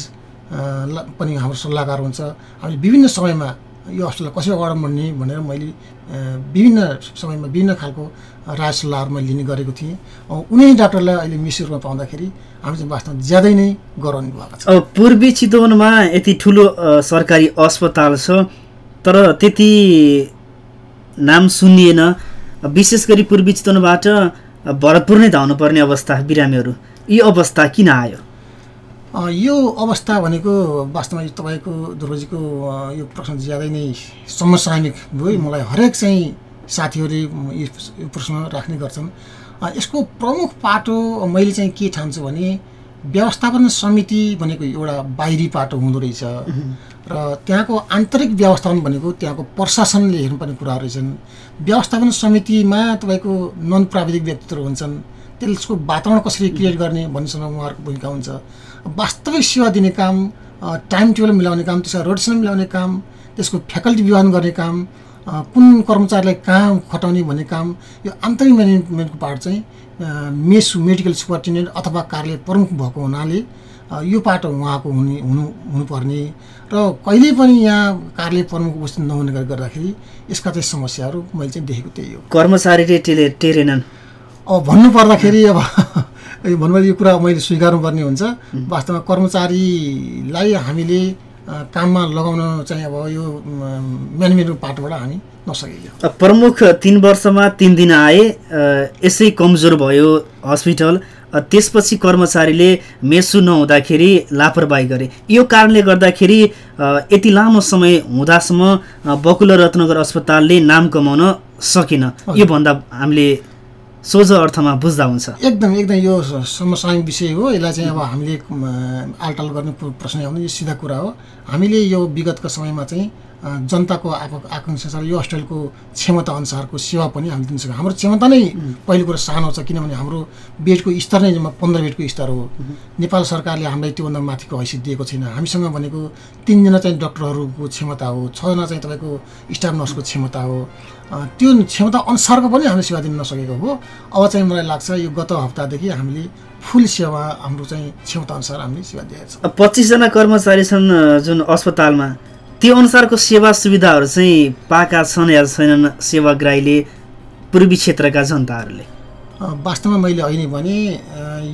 पनि हाम्रो सल्लाहकार हुन्छ हामीले विभिन्न समयमा यो हस्टेललाई कसरी अगाडि बढ्ने भनेर मैले विभिन्न समयमा विभिन्न खालको राज सल्लाहहरू मैले लिने गरेको थिएँ। उनी डाक्टरलाई अहिले मिस रूपमा पाउँदाखेरि हामी चाहिँ वास्तवमा ज्यादै नै गौरवान्वित भएका छौँ। अब पूर्वी चितवनमा यति ठुलो सरकारी अस्पताल छ तर त्यति नाम सुनिएन विशेष गरी पूर्वी चितवनबाट भरतपुर नै धाउनुपर्ने अवस्था बिरामीहरू। यो अवस्था किन आयो? यो अवस्था भनेको वास्तवमा यो तपाईँको दुर्गाजीको अ, यो प्रश्न ज्यादै नै समसामयिक भयो। मलाई हरेक चाहिँ साथीहरूले यो प्रश्न राख्ने गर्छन्। यसको प्रमुख पाटो मैले चाहिँ के ठान्छु भने व्यवस्थापन समिति भनेको एउटा बाहिरी पाटो हुँदो रहेछ। र त्यहाँको आन्तरिक व्यवस्थापन भनेको त्यहाँको प्रशासनले हेर्नुपर्ने कुराहरू रहेछन्। व्यवस्थापन समितिमा तपाईँको नन प्राविधिक व्यक्तित्वहरू हुन्छन्। त्यसको वातावरण कसरी क्रिएट गर्ने भन्नेसँग उहाँहरूको भूमिका हुन्छ। वास्तविक सेवा दिने काम टाइम टेबल मिलाउने काम त्यसका रोटेसन मिलाउने काम त्यसको फ्याकल्टी विभाजन गर्ने काम कुन कर्मचारीलाई कहाँ खटाउने भन्ने काम यो आन्तरिक म्यानेजमेन्टको पार्ट चाहिँ मेस मेडिकल सुपरिन्टेन्डेन्ट अथवा कार्यालय प्रमुख भएको हुनाले यो पाटो उहाँको हुने हुनु हुनुपर्ने र कहिले पनि यहाँ कार्यालय प्रमुख उपस्थित नहुने गरी गर्दाखेरि यसका चाहिँ समस्याहरू मैले चाहिँ देखेको त्यही हो। कर्मचारीले टेले टेरेनन्। अब भन्नु पर्दाखेरि अब यो भन्नु यो कुरा मैले स्वीकार्नुपर्ने हुन्छ। वास्तवमा कर्मचारीलाई हामीले काममा लगाउन चाहिँ अब यो म, म्यानेजमेन्टको पाटोबाट हामी नसकेको प्रमुख तिन वर्षमा तिन दिन आए यसै कमजोर भयो हस्पिटल। त्यसपछि कर्मचारीले मेसु नहुँदाखेरि लापरवाही गरे। यो कारणले गर्दाखेरि यति लामो समय हुँदासम्म बकुला रत्नगर अस्पतालले नाम कमाउन सकेन। यो भन्दा हामीले सोझो अर्थमा बुझ्दा हुन्छ। एकदम एकदम यो समसामयिक विषय हो। यसलाई चाहिँ अब हामीले आलटाल गर्ने प्रश्न आउँदैन यो सिधा कुरा हो। हामीले यो विगतको समयमा चाहिँ जनताको आक- आकाङ्क्षा यो हस्टेलको क्षमता अनुसारको सेवा पनि हामीले दिन सक्छौँ हाम्रो क्षमता नै पहिलो कुरो सानो छ किनभने हाम्रो बेडको स्तर नै जम्मा पन्ध्र बेडको स्तर हो। नेपाल सरकारले हामीलाई त्योभन्दा माथिको हैसियत दिएको छैन। हामीसँग भनेको तिनजना चाहिँ डक्टरहरूको क्षमता हो छजना चाहिँ तपाईँको स्टाफ नर्सको क्षमता हो। त्यो क्षमता अनुसारको पनि हामीले सेवा दिन नसकेको हो। अब चाहिँ मलाई लाग्छ यो गत हप्तादेखि हामीले फुल सेवा हाम्रो चाहिँ क्षमता अनुसार हामीले सेवा दिएका छौँ। पच्चिसजना कर्मचारी छन् जुन अस्पतालमा। त्यो अनुसारको सेवा सुविधाहरू चाहिँ पाएका छन् या छैनन् सेवाग्राहीले पूर्वी क्षेत्रका जनताहरूले? वास्तवमा मैले अहिले भने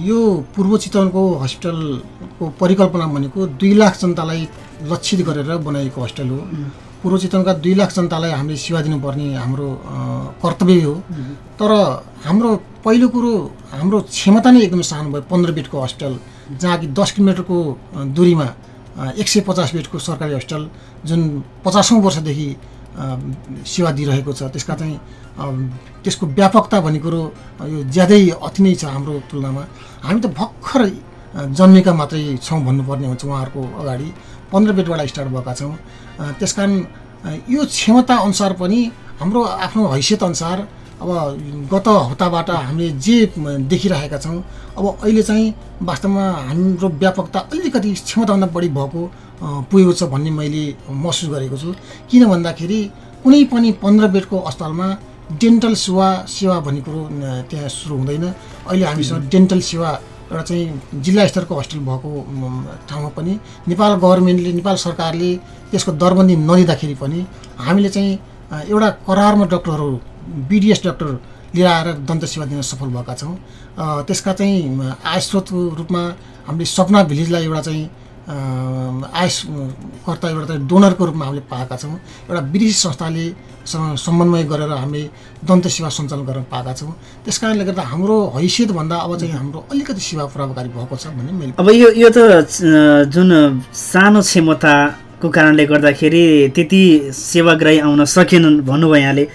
यो पूर्व चितवनको हस्पिटलको परिकल्पना भनेको दुई लाख जनतालाई लक्षित गरेर बनाइएको हस्पिटल हो। पूर्व चितवनका दुई लाख जनतालाई हामीले सेवा दिनुपर्ने हाम्रो कर्तव्य हो। तर हाम्रो पहिलो कुरो हाम्रो क्षमता नै एकदम सानो भयो पन्ध्र बेडको हस्पिटल जहाँ कि दस किलोमिटरको दूरीमा एक सय पचास बेडको सरकारी हस्पिटल जुन पचासौँ वर्षदेखि सेवा दिइरहेको छ। त्यसका चाहिँ त्यसको व्यापकता भन्ने कुरो यो ज्यादै अति नै छ हाम्रो तुलनामा। हामी त भर्खर जन्मेका मात्रै छौँ भन्नुपर्ने हुन्छ उहाँहरूको अगाडि। पन्ध्र बेडबाट स्टार्ट भएका छौँ। त्यस कारण यो क्षमता अनुसार पनि हाम्रो आफ्नो हैसियत अनुसार अब गत हप्ताबाट हामीले जे देखिरहेका छौँ अब अहिले चाहिँ वास्तवमा हाम्रो व्यापकता अलिकति क्षमताभन्दा बढी भएको पुगेको छ भन्ने मैले महसुस गरेको छु। किन भन्दाखेरि कुनै पनि पन्ध्र बेडको अस्पतालमा डेन्टल सेवा सेवा भन्ने कुरो त्यहाँ सुरु हुँदैन। अहिले हामीसँग डेन्टल सेवा एउटा चाहिँ जिल्ला स्तरको हस्पिटल भएको ठाउँमा पनि नेपाल गभर्मेन्टले नेपाल सरकारले त्यसको दरबन्दी नदिँदाखेरि पनि हामीले चाहिँ एउटा करारमा डक्टरहरू बिडिएस डक्टर लिएर आएर दन्त सेवा दिन सफल भएका छौँ। त्यसका चाहिँ अ, आय स्रोतको रूपमा हामीले सपना भिलेजलाई एउटा चाहिँ अ, आय कर्ता एउटा डोनरको रूपमा हामीले पाएका छौँ। एउटा विदेशी संस्थाले समन्वय गरेर हामीले दन्त सेवा सञ्चालन गरेर पाएका छौँ। त्यस कारणले गर्दा हाम्रो हैसियतभन्दा अब चाहिँ हाम्रो अलिकति सेवा प्रभावकारी भएको छ भन्ने मैले अब यो यो त जुन सानो क्षमताको कारणले गर्दाखेरि त्यति सेवाग्राही आउन सकेनन् भन्नुभयो यहाँले।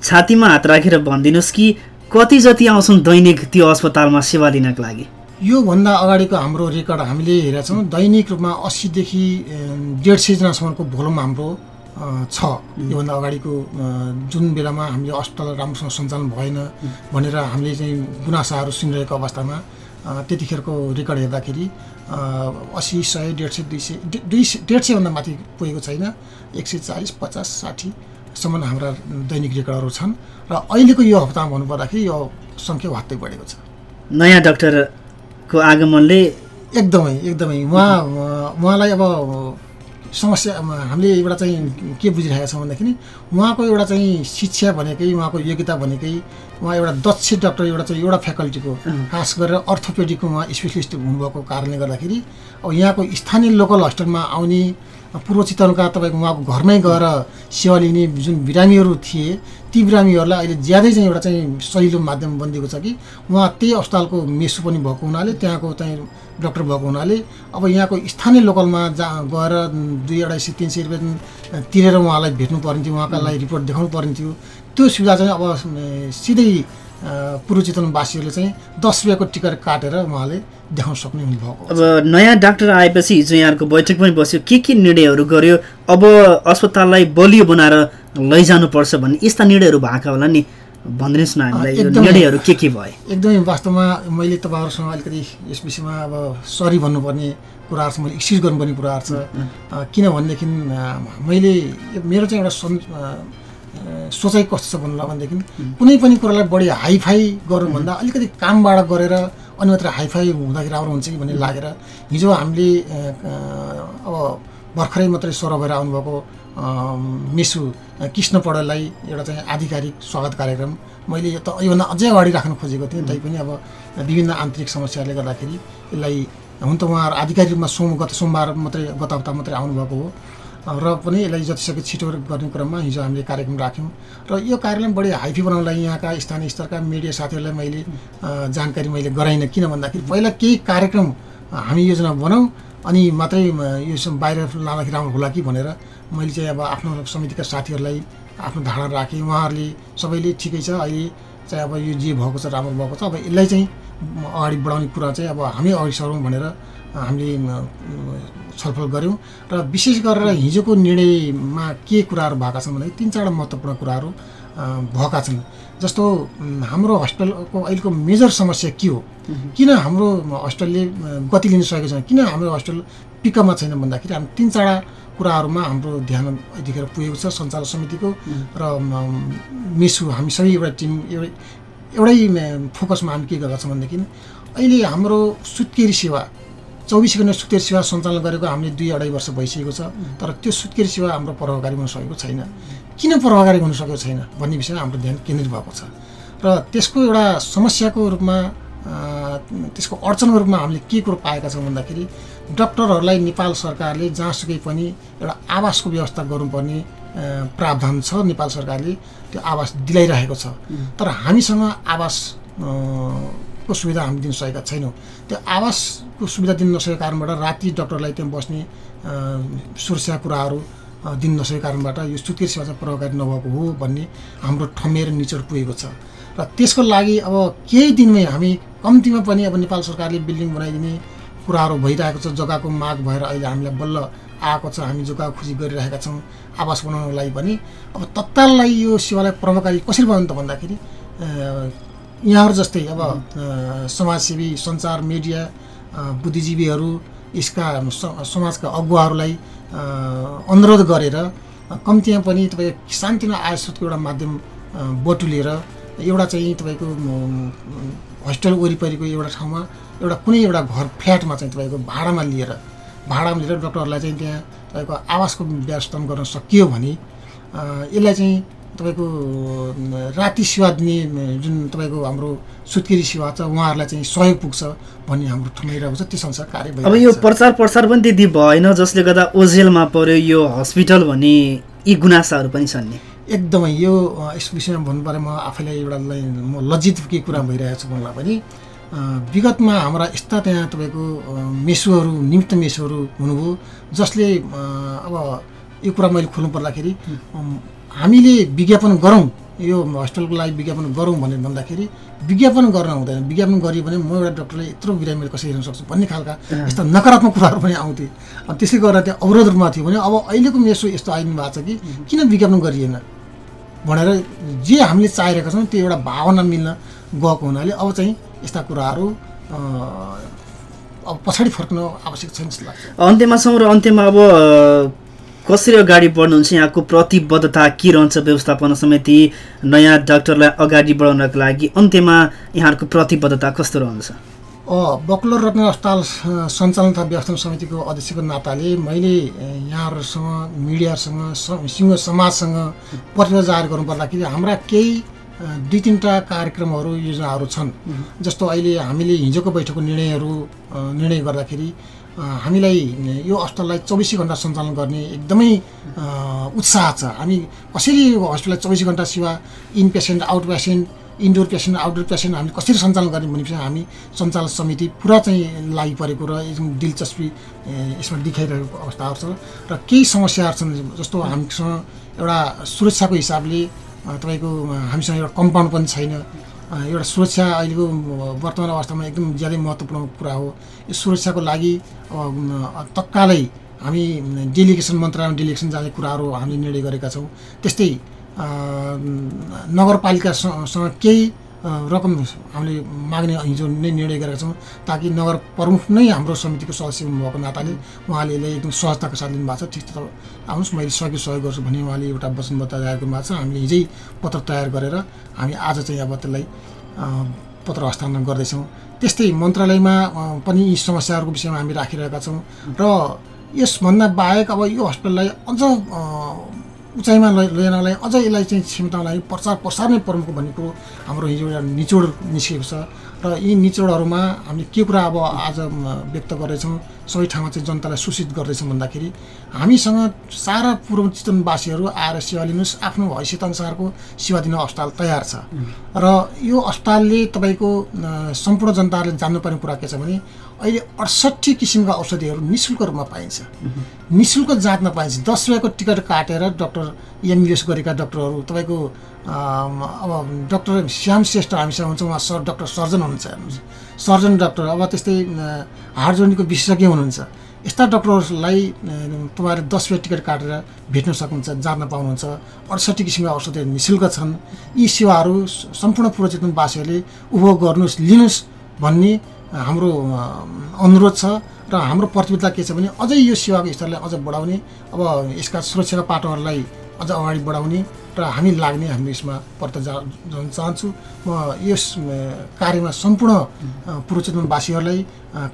छातीमा हात राखेर भनिदिनुहोस् कि कति जति आउँछन् दैनिक त्यो अस्पतालमा सेवा लिनको लागि? योभन्दा अगाडिको हाम्रो रेकर्ड हामीले हेरेका छौँ दैनिक रूपमा अस्सीदेखि डेढ सयजनासम्मको भोलुम हाम्रो छ। योभन्दा अगाडिको जुन बेलामा हामीले अस्पताल राम्रोसँग सञ्चालन भएन भनेर हामीले चाहिँ गुनासाहरू सुनिरहेको अवस्थामा त्यतिखेरको रेकर्ड हेर्दाखेरि असी सय डेढ सय दुई सय दुई सय डेढ सयभन्दा माथि पुगेको छैन। एक सय चालिस पचास साठीसम्म हाम्रा दैनिक रेकर्डहरू छन्। र अहिलेको यो हप्तामा भन्नुपर्दाखेरि यो सङ्ख्या वात्तै बढेको छ। नयाँ डाक्टरको आगमनले एकदमै एकदमै। उहाँ उहाँलाई अब समस्या हामीले एउटा चाहिँ के बुझिरहेका छौँ भन्दाखेरि उहाँको एउटा चाहिँ शिक्षा भनेकै उहाँको योग्यता भनेकै उहाँ एउटा दक्ष डक्टर एउटा चाहिँ एउटा फ्याकल्टीको खास गरेर अर्थोपेडिकको उहाँ स्पेसलिस्ट हुनुभएको कारणले गर्दाखेरि अब यहाँको स्थानीय लोकल हस्पिटलमा आउने पूर्व चितवनका तपाईँको उहाँको घरमै गएर सेवा लिने जुन बिरामीहरू थिए ती बिरामीहरूलाई अहिले ज्यादै चाहिँ एउटा चाहिँ सहिलो माध्यम बनिदिएको छ कि उहाँ त्यही अस्पतालको मेसु पनि भएको हुनाले त्यहाँको चाहिँ डक्टर भएको हुनाले अब यहाँको स्थानीय लोकलमा जहाँ गएर दुई अढाई सय तिन सय रुपियाँ तिरेर उहाँलाई भेट्नु परिन्थ्यो उहाँका लागि रिपोर्ट देखाउनु परिन्थ्यो त्यो सुविधा चाहिँ अब सिधै पूर्व चितवनवासीहरूले चाहिँ दस रुपियाँको टिकट काटेर उहाँले देखाउन सक्ने हुनुभएको अब नयाँ डाक्टर आएपछि हिजो यहाँहरूको बैठक पनि बस्यो। के के निर्णयहरू गर्यो? अब अस्पताललाई बलियो बनाएर लैजानुपर्छ भन्ने यस्ता निर्णयहरू भएका होला नि। भनिदिनुहोस् न हामीलाई निर्णयहरू के के भए? एकदमै वास्तवमा मैले तपाईँहरूसँग अलिकति यस विषयमा अब सरी भन्नुपर्ने कुराहरू छ मैले एक्सक्युज गर्नुपर्ने कुराहरू छ। किनभनेदेखि मैले मेरो चाहिँ एउटा सोचाइ कस्तो छ भन्नु भनेदेखि कुनै पनि कुरालाई बढी हाइफाई गर्नुभन्दा अलिकति कामबाट गरेर अनि मात्र हाइफाई हुँदाखेरि राम्रो हुन्छ कि भन्ने लागेर हिजो हामीले अब भर्खरै मात्रै सर भएर आउनुभएको मेसु कृष्ण पौडेललाई एउटा चाहिँ आधिकारिक स्वागत कार्यक्रम मैले यो त योभन्दा अझै अगाडि राख्न खोजेको थिएँ। तैपनि अब विभिन्न आन्तरिक समस्याले गर्दाखेरि यसलाई हुन त उहाँहरू आधिकारिक रूपमा सोम गत सोमबार मात्रै गत हप्ता मात्रै आउनुभएको हो। र पनि यसलाई जतिसक्दो छिटो गर्ने क्रममा हिजो हामीले कार्यक्रम राख्यौँ। र यो कार्यक्रम बढी हाइफी बनाउनलाई यहाँका स्थानीय स्तरका मिडिया साथीहरूलाई मैले जानकारी मैले गराइनँ। किन भन्दाखेरि पहिला केही कार्यक्रम हामी योजना बनाऊँ अनि मात्रै यो बाहिर लाँदाखेरि राम्रो होला कि भनेर मैले चाहिँ अब आफ्नो समितिका साथीहरूलाई आफ्नो धारणा राखेँ। उहाँहरूले सबैले ठिकै छ अहिले चाहिँ अब यो जे भएको छ राम्रो भएको छ। अब यसलाई चाहिँ अगाडि बढाउने कुरा चाहिँ अब हामी अगाडि सरौँ भनेर हामीले छलफल गऱ्यौँ र विशेष गरेर हिजोको निर्णयमा के कुराहरू भएका छन् भने तिन चारवटा महत्त्वपूर्ण कुराहरू भएका छन्। जस्तो हाम्रो हस्पिटलको अहिलेको मेजर समस्या के हो? किन हाम्रो हस्पिटलले गति लिन सकेको छैन? किन हाम्रो हस्पिटल पिकअपमा छैन भन्दाखेरि हामी तिन चारवटा कुराहरूमा हाम्रो ध्यान यतिखेर पुगेको छ सञ्चालक समितिको र मेसु हामी सबै एउटा टिम एउटै एउटै फोकसमा हामी के गरेका छौँ भनेदेखि अहिले हाम्रो सुत्केरी सेवा चौबिस घन्टा सुत्केरी सेवा सञ्चालन गरेको हामीले दुई अढाई वर्ष भइसकेको छ। तर त्यो सुत्केरी सेवा हाम्रो प्रभावकारी हुन सकेको छैन। किन प्रभावकारी हुन सकेको छैन भन्ने विषयमा हाम्रो ध्यान केन्द्रित भएको छ। र त्यसको एउटा समस्याको रूपमा त्यसको अडचनको रूपमा हामीले के कुरो पाएका छौँ भन्दाखेरि डक्टरहरूलाई नेपाल सरकारले जहाँसुकै पनि एउटा आवासको व्यवस्था गर्नुपर्ने प्रावधान छ नेपाल सरकारले त्यो आवास दिलाइरहेको छ। तर हामीसँग आवास को सुविधा हामी दिन सकेका छैनौँ। त्यो आवासको सुविधा दिन नसकेको कारणबाट राति डक्टरलाई त्यहाँ बस्ने सुरक्षा कुराहरू दिन नसकेको कारणबाट यो सुत्केरी सेवा चाहिँ प्रभावकारी नभएको हो भन्ने हाम्रो ठमेर निचोड पुगेको छ। र त्यसको लागि अब केही दिनमै हामी कम्तीमा पनि अब नेपाल सरकारले बिल्डिङ बनाइदिने कुराहरू भइरहेको छ। जग्गाको माग भएर अहिले हामीलाई बल्ल आएको छ। हामी जग्गा खोजी गरिरहेका छौँ आवास बनाउनको लागि पनि। अब तत्काललाई यो सेवालाई प्रभावकारी कसरी बनाउनु त भन्दाखेरि यहाँहरू जस्तै अब समाजसेवी सञ्चार मिडिया बुद्धिजीवीहरू यसका समाजका अगुवाहरूलाई अनुरोध गरेर कम्तीमा पनि तपाईँको शान्तिमा आय स्रोतको एउटा माध्यम बटुलेर एउटा चाहिँ तपाईँको होस्टेल वरिपरिको एउटा ठाउँमा एउटा कुनै एउटा घर फ्ल्याटमा चाहिँ तपाईँको भाडामा लिएर भाडामा लिएर डक्टरहरूलाई चाहिँ त्यहाँ तपाईँको आवासको व्यवस्था गर्न सकियो भने यसलाई चाहिँ तपाईँको राति सेवा दिने जुन तपाईँको हाम्रो सुत्केरी सेवा छ उहाँहरूलाई चाहिँ सहयोग पुग्छ भन्ने हाम्रो ठुमाइरहेको छ। त्यस अनुसार कार्य अब यो। प्रचार प्रसार पनि त्यति भएन जसले गर्दा ओझेलमा पर्यो यो हस्पिटल भन्ने यी गुनासाहरू पनि छन् नि। एकदमै यो यस विषयमा भन्नु पऱ्यो म आफैलाई एउटा म लज्जित के कुरा भइरहेको छु मलाई पनि विगतमा हाम्रा यस्ता त्यहाँ तपाईँको मेसोहरू निमित्त मेसोहरू हुनुभयो जसले अब यो कुरा मैले खोल्नु पर्दाखेरि हामीले विज्ञापन गरौँ यो हस्पिटलको लागि विज्ञापन गरौँ भनेर भन्दाखेरि विज्ञापन गर्न हुँदैन। विज्ञापन गरियो भने म एउटा डक्टरले यत्रो बिरामीहरू कसरी हेर्न सक्छु भन्ने खालका यस्ता नकारात्मक कुराहरू पनि आउँथे। अनि त्यसले गर्दा त्यो अवरोध रूपमा थियो भने अब अहिलेको मेसो यस्तो आइदिनु भएको छ कि किन विज्ञापन गरिएन? भनेर जे हामीले चाहिरहेका छौँ त्यो एउटा भावना मिल्न गएको हुनाले अब चाहिँ यस्ता कुराहरू अब पछाडि फर्कन आवश्यक छैन जस्तो लाग्छ। अन्त्यमा छौँ र अन्त्यमा अब कसरी अगाडि बढ्नुहुन्छ? यहाँको प्रतिबद्धता के रहन्छ व्यवस्थापन समिति? नयाँ डाक्टरलाई अगाडि बढाउनको लागि अन्त्यमा यहाँहरूको प्रतिबद्धता कस्तो रहन्छ? अ, बकुलर रत्न अस्पताल सञ्चालन तथा व्यवस्थापन समितिको अध्यक्षको नाताले मैले यहाँहरूसँग मिडियासँग सिङ्गो समाजसँग प्रतिबद्ध जाहेर गर्नु पर्दाखेरि हाम्रा केही दुई तिनवटा कार्यक्रमहरू योजनाहरू छन्। जस्तो अहिले हामीले हिजोको बैठकको निर्णयहरू निर्णय गर्दाखेरि हामीलाई यो अस्पताललाई चौबिसै घन्टा सञ्चालन गर्ने एकदमै उत्साह छ। हामी कसरी यो हस्पिटललाई चौबिस घन्टा सेवा in patient out patient indoor patient outdoor patient हामी कसरी सञ्चालन गर्ने भनेपछि हामी सञ्चालन समिति पुरा चाहिँ लागि परेको र एकदम दिलचस्पी यसमा देखाइरहेको अवस्थाहरू छ। र केही समस्याहरू छन् जस्तो हामीसँग एउटा सुरक्षाको हिसाबले तपाईँको हामीसँग एउटा कम्पाउन्ड पनि छैन। एउटा सुरक्षा अहिलेको वर्तमान अवस्थामा एकदम ज्यादै महत्त्वपूर्ण कुरा हो। यो सुरक्षाको लागि तत्कालै हामी डेलिगेसन मन्त्रालयमा डेलिगेसन जाने कुराहरू हामीले निर्णय गरेका छौँ। त्यस्तै नगरपालिकासँग केही रकम हामीले माग्ने हिजो नै निर्णय गरेका छौँ ताकि नगर प्रमुख नै हाम्रो समितिको सदस्य हुनुभएको नाताले उहाँले यसलाई एकदम सहजताको साथ लिनुभएको छ। ठिक छ आउनुहोस् मैले सक्यो सहयोग गर्छु भन्ने उहाँले एउटा वचनबद्ध तयार गर्नुभएको छ। हामीले हिजै पत्र तयार गरेर हामी आज चाहिँ अब त्यसलाई पत्र हस्तान्तरण गर्दैछौँ। त्यस्तै मन्त्रालयमा पनि यी समस्याहरूको विषयमा हामी राखिरहेका छौँ। र यसभन्दा बाहेक अब यो हस्पिटललाई अझ उचाइमा लै- लिनलाई अझ यसलाई चाहिँ क्षमताको लागि प्रचार प्रसार नै प्रमुख भन्ने कुरो हाम्रो हिजो एउटा निचोड निस्केको छ। र यी निचोडहरूमा हामीले के कुरा अब आज व्यक्त गर्दैछौँ सबै ठाउँमा चाहिँ जनतालाई सूचित गर्दैछौँ भन्दाखेरि हामीसँग सारा पूर्व चितवनवासीहरू आएर सेवा लिनुहोस्। आफ्नो हैसियत अनुसारको सेवा दिन अस्पताल तयार छ। र यो अस्पतालले तपाईँको सम्पूर्ण जनताहरूले जान्नुपर्ने कुरा के छ भने अहिले अडसट्ठी किसिमका औषधिहरू नि शुल्क रूपमा पाइन्छ। नि शुल्क जाँच्न पाइन्छ। दस रुपियाँको टिकट काटेर डक्टर एमबिएस गरेका डक्टरहरू तपाईँको अब डक्टर श्याम श्रेष्ठ हामीसँग हुन्छ उहाँ सर डक्टर सर्जन हुनुहुन्छ। सर्जन डक्टर अब त्यस्तै हार्ट विशेषज्ञ हुनुहुन्छ। यस्ता डक्टरहरूलाई अ, तपाईँहरूले दस रुपियाँ टिकट काटेर भेट्न सक्नुहुन्छ जान्न पाउनुहुन्छ। अडसट्ठी किसिमका औषधिहरू नि शुल्क छन्। यी सेवाहरू सम्पूर्ण पूर्वचेतनवासीहरूले उपभोग गर्नुहोस् लिनुहोस् भन्ने हाम्रो अनुरोध छ। र हाम्रो प्रतिबद्धता के छ भने अझै यो सेवाको स्तरलाई अझ बढाउने अब यसका सुरक्षाका पाटोहरूलाई अझ अगाडि बढाउने र हामी लाग्ने हामी यसमा पर्त जा जान चाहन्छु। म यस कार्यमा सम्पूर्ण पूर्वचेतनवासीहरूलाई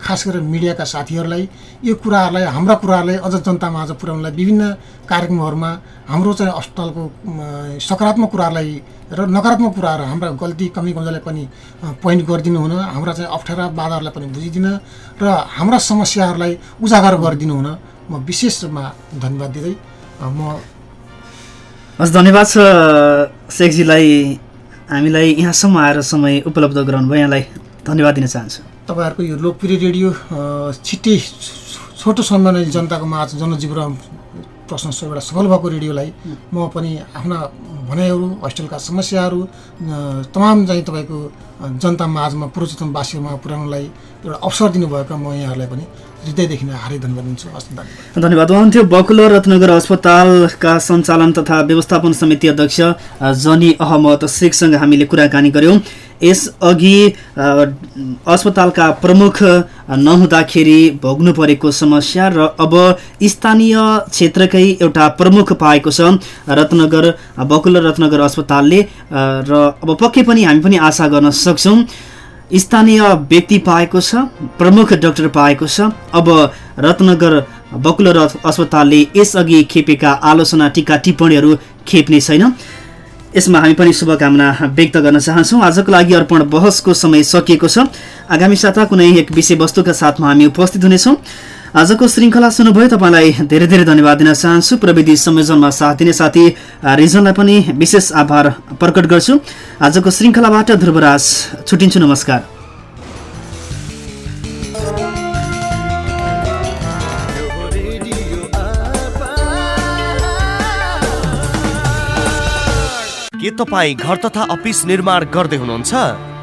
खास गरेर मिडियाका साथीहरूलाई यो कुराहरूलाई हाम्रा कुराहरूलाई अझ जनतामा आज पुर्याउनलाई विभिन्न कार्यक्रमहरूमा हाम्रो चाहिँ अस्पतालको सकारात्मक कुराहरूलाई र नकारात्मक कुराहरू हाम्रा गल्ती कमी कमजोरलाई पनि पोइन्ट गरिदिनु हुन हाम्रा चाहिँ अप्ठ्यारा बाधाहरूलाई पनि बुझिदिन र हाम्रा समस्याहरूलाई उजागर गरिदिनु हुन म विशेष रूपमा धन्यवाद दिँदै म हस् धन्यवाद छ शेखजीलाई हामीलाई यहाँसम्म आएर समय उपलब्ध गराउनुभयो। यहाँलाई धन्यवाद दिन चाहन्छु। तपाईँहरूको यो लोकप्रिय रेडियो छिट्टै छोटो समयमा जनताको माझ जनजीवन प्रश्न एउटा सफल भएको रेडियोलाई म पनि आफ्ना भनाइहरू हस्टेलका समस्याहरू तमाम चाहिँ तपाईँको जनता माझमा पूर्वचेतनवासीमा पुर्याउनलाई एउटा अवसर दिनुभएका म यहाँहरूलाई पनि हृदयदेखि नै हार्दिक धन्यवाद दिन्छु हस् धन्यवाद। धन्यवाद उहाँन्थ्यो बकुलो रत्नगर अस्पतालका सञ्चालन तथा व्यवस्थापन समिति अध्यक्ष जनी अहमद शेखसँग हामीले कुराकानी गऱ्यौँ यसअघि अस्पतालका प्रमुख नहुँदाखेरि भोग्नु परेको समस्या र अब स्थानीय क्षेत्रकै एउटा प्रमुख पाएको छ रत्नगर बकुलो रत्नगर अस्पतालले र अब पक्कै पनि हामी पनि आशा गर्न सक्छौँ। स्थानीय व्यक्ति पाएको छ प्रमुख डाक्टर पाएको छ। अब रत्नगर बकुलो रथ अस्पतालले यसअघि खेपेका आलोचना टिका टिप्पणीहरू खेप्ने छैन। यसमा हामी पनि शुभकामना व्यक्त गर्न चाहन्छौँ। आजको लागि अर्पण बहसको समय सकिएको छ। आगामी साता कुनै एक विषयवस्तुका साथमा हामी उपस्थित हुनेछौँ। आजको श्रृङ्खला सुन्नुभयो तपाईँलाई धेरै धेरै धन्यवाद दिन चाहन्छु। प्रविधि संयोजनमा साथ दिने साथी रिजनलाई पनि विशेष आभार प्रकट गर्छु। आजको श्रृङ्खलाबाट ध्रुवराज छुट्टिन्छु नमस्कार। के तपाईँ घर तथा अफिस निर्माण गर्दै हुनुहुन्छ?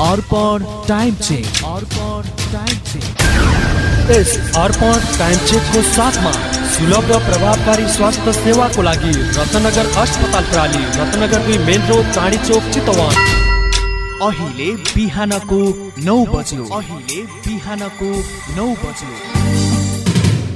Arpan time check. Arpan time check. यस अर्पण टाइम चेकको साथमा सुलभ र प्रभावकारी स्वास्थ्य सेवाको लागि रत्नगर अस्पताल प्रणाली रत्नगर दुई मेन रोड चाँडी चोक चितवन। अहिले बिहानको नौ बज्यो। अहिले बिहानको नौ बज्यो।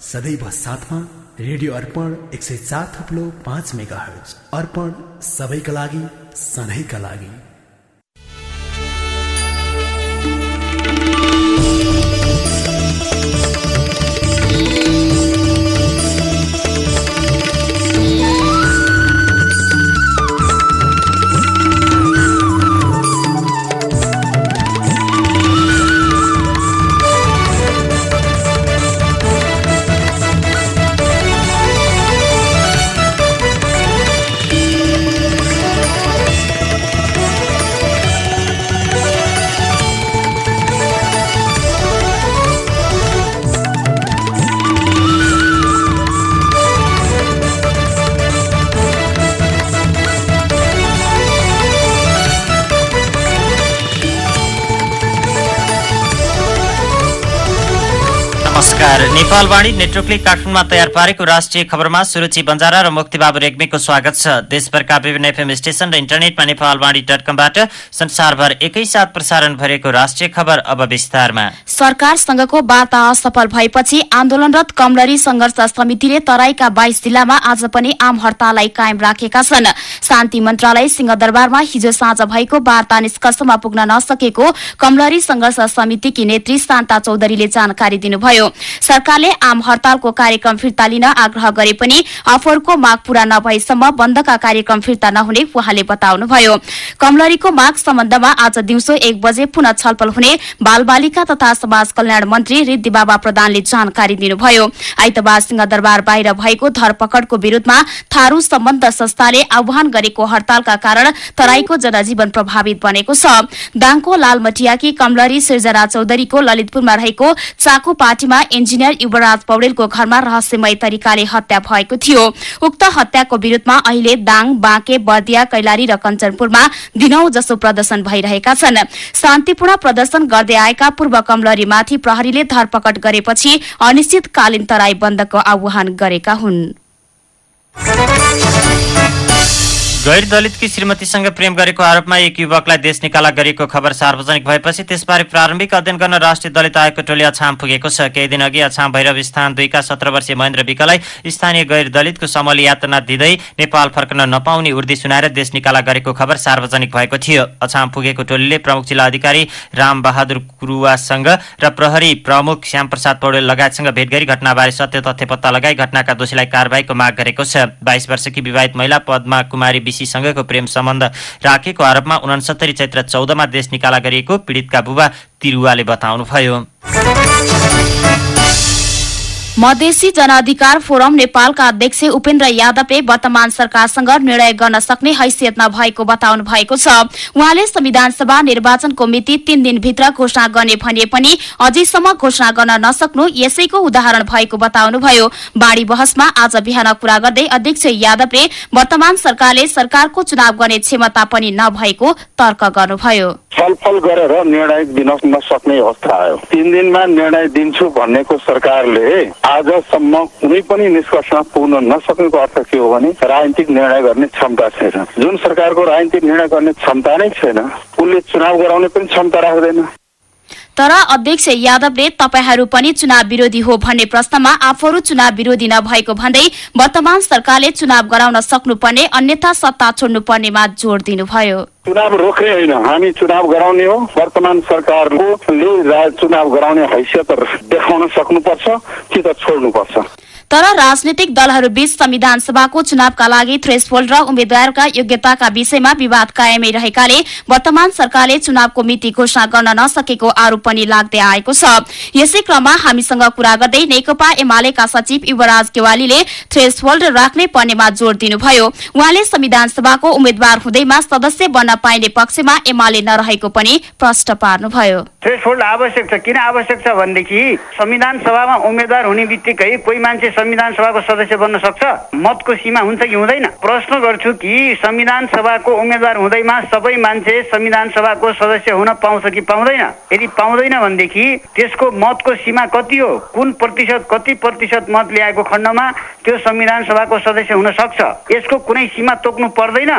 सदैव साथमा रेडियो अर्पण एक सय चार थप्लो पाँच मेगा हर्ज अर्पण सबैका लागि सधैँका लागि। नमस्कार। नेपाल वाणी नेटवर्कले काठमाडौँमा तयार पारेको राष्ट्रिय खबरमा सुरुचि बन्जारा र मुक्तिबाबु रेग्मीको स्वागत छ। देशभरका विभिन्न एफएम स्टेशन र इन्टरनेटमा नेपालवाणी डट कमबाट संसारभर एकैसाथ प्रसारण भरेको राष्ट्रिय खबर अब विस्तारमा। सरकारसँगको वार्ता असफल भएपछि आन्दोलनरत कमलरी संघर्ष समितिले तराईका बाइस जिल्लामा आज पनि आम हड़ताललाई कायम राखेका छन्। शान्ति मन्त्रालय सिंहदरबारमा हिजो साँझ भएको वार्ता निष्कर्षमा पुग्न नसकेको कमलरी संघर्ष समितिकी नेत्री शान्ता चौधरीले जानकारी दिनुभयो। सरकारले आम हड़तालको कार्यक्रम फिर्ता लिन आग्रह गरे पनि अफरको माग पूरा नभएसम्म बन्दका कार्यक्रम फिर्ता नहुने उहाँले बताउनुभयो। कमलरीको माग सम्बन्धमा आज दिउँसो एक बजे पुनः छलफल हुने बाल बालिका तथा समाज कल्याण मन्त्री रिद्धि बाबा प्रधानले जानकारी दिनुभयो। आइतबार सिंहदरबार बाहिर भएको धरपकड़को विरूद्धमा थारू सम्बन्ध संस्थाले आह्वान गरेको हड़तालका कारण तराईको जनजीवन प्रभावित बनेको छ। दाङको लालमटियाकी कमलरी सिर्जना चौधरीको ललितपुरमा रहेको चाकु पार्टीमा इन्जिनियर युवराज पौडेलको घरमा रहस्यमय तरिकाले हत्या भएको थियो। उक्त हत्याको विरूद्धमा अहिले दाङ बाँके बर्दिया कैलाली र कञ्चनपुरमा दिनौ जसो प्रदर्शन भइरहेका छन्। शान्तिपूर्ण प्रदर्शन गर्दै आएका पूर्व कमलरीमाथि प्रहरीले धरपकड गरेपछि अनिश्चितकालीन तराई बन्दको आह्वान गरेका हुन्। गैर दलितकी श्रीमतीसँग प्रेम गरेको आरोपमा एक युवकलाई देश निकाला गरिएको खबर सार्वजनिक भएपछि त्यसबारे प्रारम्भिक अध्ययन गर्न राष्ट्रिय दलित आयोगको टोली अछाम पुगेको छ। केही दिन अघि अछाम भैरव स्थान दुईका सत्र वर्षीय महेन्द्र विकलाई स्थानीय गैर दलितको समल यातना दिँदै नेपाल फर्कन नपाउने उर्दी सुनाएर देश निकाला गरेको खबर सार्वजनिक भएको थियो। अछाम पुगेको टोलीले प्रमुख जिल्ला अधिकारी राम बहादुर कुरुवासँग र प्रहरी प्रमुख श्यामप्रसाद पौडेल लगायतसँग भेट गरी घटनाबारे सत्य तथ्य पत्ता लगाई घटनाका दोषीलाई कारवाहीको माग गरेको छ। बाइस वर्षकी विवाहित महिला पद्मा कुमारी सँगको प्रेम सम्बन्ध राखेको आरोपमा उनसत्तरी चैत्र चौधमा देश निकाला गरिएको पीडितका बुबा तिरुवाले बताउनुभयो। मधेसी जनअधिकार फोरम नेपालका अध्यक्ष उपेन्द्र यादवले वर्तमान सरकारसँग निर्णय गर्न सक्ने हैसियत नभएको बताउनु भएको छ। उहाँले संविधान सभा निर्वाचनको मिति तीन दिनभित्र घोषणा गर्ने भने पनि अझैसम्म घोषणा गर्न नसक्नु यसैको उदाहरण भएको बताउनुभयो। बाढ़ी बहसमा आज बिहान कुरा गर्दै अध्यक्ष यादवले वर्तमान सरकारले सरकारको चुनाव गर्ने क्षमता पनि नभएको तर्क गर्नुभयो। छलफल गरेर निर्णय दिन नसक्ने अवस्था आयो। तिन दिनमा निर्णय दिन्छु भन्नेको सरकारले आजसम्म कुनै पनि निष्कर्षमा पुग्न नसकेको अर्थ के हो भने राजनीतिक निर्णय गर्ने क्षमता छैन। जुन सरकारको राजनीतिक निर्णय गर्ने क्षमता नै छैन उसले चुनाव गराउने पनि क्षमता राख्दैन। तर अध्यक्ष यादवले तपाईँहरू पनि चुनाव विरोधी हो भन्ने प्रश्नमा आफूहरू चुनाव विरोधी नभएको भन्दै वर्तमान सरकारले चुनाव गराउन सक्नुपर्ने अन्यथा सत्ता छोड्नुपर्नेमा जोड़ दिनुभयो। चुनाव रोक्ने होइन। हामी चुनाव गराउने हो। वर्तमान सरकारले चुनाव गराउने हैसियत देखाउन सक्नुपर्छ कि त छोड्नुपर्छ? तर राजनीतिक दलहरू बीच संविधान सभाको चुनावका लागि थ्रेसहोल्ड र उम्मेद्वारका योग्यताका विषयमा विवाद कायमै रहेकाले वर्तमान सरकारले चुनावको मिति घोषणा गर्न नसकेको आरोप पनि लाग्दै आएको छ। यसै क्रममा हामीसँग कुरा गर्दै नेकपा एमालेका सचिव युवराज केवालीले थ्रेसहोल्ड राख्नै पर्नेमा जोड़ दिनुभयो। उहाँले संविधान सभाको उम्मेद्वार हुँदैमा सदस्य बन्न पाइने पक्षमा एमाले नरहेको पनि प्रश्न पार्नुभयो। थ्रेसहोल्ड आवश्यक छ। किन आवश्यक छ भनेदेखि संविधान सभामा उम्मेद्वार हुने बित्तिकै कोही मान्छे संविधान सभाको सदस्य बन्न सक्छ? मतको सीमा हुन्छ कि हुँदैन? प्रश्न गर्छु कि संविधान सभाको उम्मेद्वार हुँदैमा सबै मान्छे संविधान सभाको सदस्य हुन पाउँछ कि पाउँदैन? यदि पाउँदैन भनेदेखि त्यसको मतको सीमा कति हो? कुन प्रतिशत कति प्रतिशत मत ल्याएको खण्डमा त्यो संविधान सभाको सदस्य हुन सक्छ? यसको कुनै सीमा तोक्नु पर्दैन।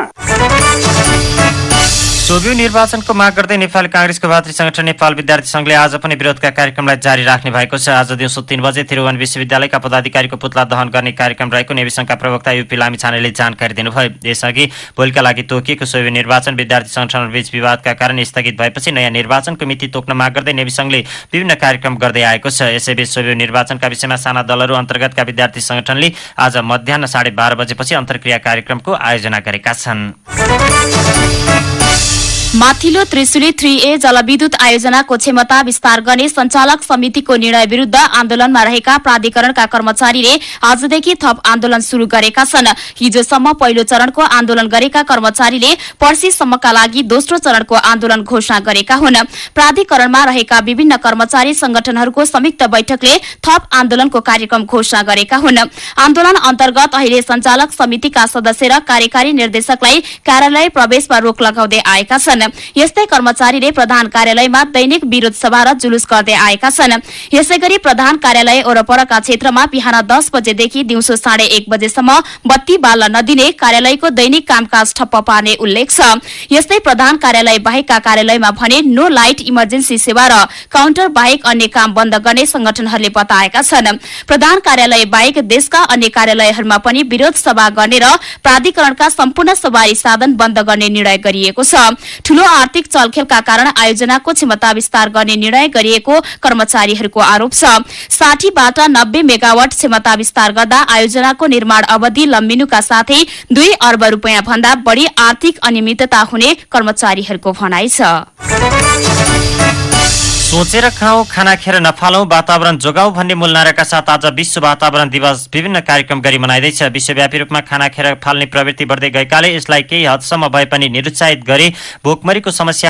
सोभियो निर्वाचनको माग गर्दै नेपाली काङ्ग्रेसको भातृ संगठन नेपाल विद्यार्थी संघले आज पनि विरोधका कार्यक्रमलाई जारी राख्ने भएको छ। आज दिउँसो तीन बजे त्रिभुवन विश्वविद्यालयका पदाधिकारीको पुतला दहन गर्ने कार्यक्रम रहेको नेवी संघका प्रवक्ता युपी लामी छानेले जानकारी दिनुभयो। यसअघि भोलिका लागि तोकिएको सोभियो निर्वाचन विद्यार्थी संगठनहरूबीच विवादका कारण स्थगित भएपछि नयाँ निर्वाचनको मिति तोक्न माग गर्दै नेवी संघले विभिन्न कार्यक्रम गर्दै आएको छ। यसैबीच सोभियो निर्वाचनका विषयमा साना दलहरू अन्तर्गतका विद्यार्थी संगठनले आज मध्याह साढे बाह्र बजेपछि अन्तर्क्रिया कार्यक्रमको आयोजना गरेका छन्। माथिल्लो त्रिशुली थ्री ए जलविद्युत आयोजनाको क्षमता विस्तार गर्ने संचालक समितिको निर्णय विरूद्ध आन्दोलनमा रहेका प्राधिकरणका कर्मचारीले आजदेखि थप आन्दोलन शुरू गरेका छन्। हिजोसम्म पहिलो चरणको आन्दोलन गरेका कर्मचारीले पर्सीसम्मका लागि दोस्रो चरणको आन्दोलन घोषणा गरेका हुन्। प्राधिकरणमा रहेका विभिन्न कर्मचारी संगठनहरूको संयुक्त बैठकले थप आन्दोलनको कार्यक्रम घोषणा गरेका हुन्। आन्दोलन अन्तर्गत अहिले संचालक समितिका सदस्य र कार्यकारी निर्देशकलाई कार्यालय प्रवेशमा रोक लगाउँदै आएका छन्। छन्। यस्तै कर्मचारीले प्रधान कार्यालयमा दैनिक विरोध सभा र जुलुस गर्दै आएका छन्। यसै गरी प्रधान कार्यालय वरपरका क्षेत्रमा बिहान दस बजेदेखि दिउँसो साढे एक बजेसम्म बत्ती बाल्न नदिने कार्यालयको दैनिक कामकाज ठप्प पार्ने उल्लेख छ। यस्तै प्रधान कार्यालय बाहेकका कार्यालयमा भने नो लाइट इमर्जेन्सी सेवा र काउन्टर बाहेक अन्य काम बन्द गर्ने संगठनहरूले बताएका छन्। प्रधान कार्यालय बाहेक देशका अन्य कार्यालयहरूमा पनि विरोध सभा गर्ने र प्राधिकरणका सम्पूर्ण सवारी साधन बन्द गर्ने निर्णय गरिएको छ। ठूलो आर्थिक चलखेलका कारण आयोजनाको क्षमता विस्तार गर्ने निर्णय गरिएको कर्मचारीहरूको आरोप छ। साठीबाट नब्बे मेगावाट क्षमता विस्तार गर्दा आयोजनाको निर्माण अवधि लम्बिनुका साथै दुई अर्ब रूपियाँ भन्दा बढ़ी आर्थिक अनियमितता हुने कर्मचारीहरूको भनाइ छ। सोचेर खाऊ खाना खेर नफालौँ वातावरण जोगाऊ भन्ने मूल नाराका साथ आज विश्व वातावरण दिवस विभिन्न कार्यक्रम गरी मनाइँदैछ। विश्वव्यापी रूपमा खाना खेर फाल्ने प्रवृत्ति बढ्दै गएकाले यसलाई केही हदसम्म भए पनि निरुत्साहित गरी भोकमरीको समस्या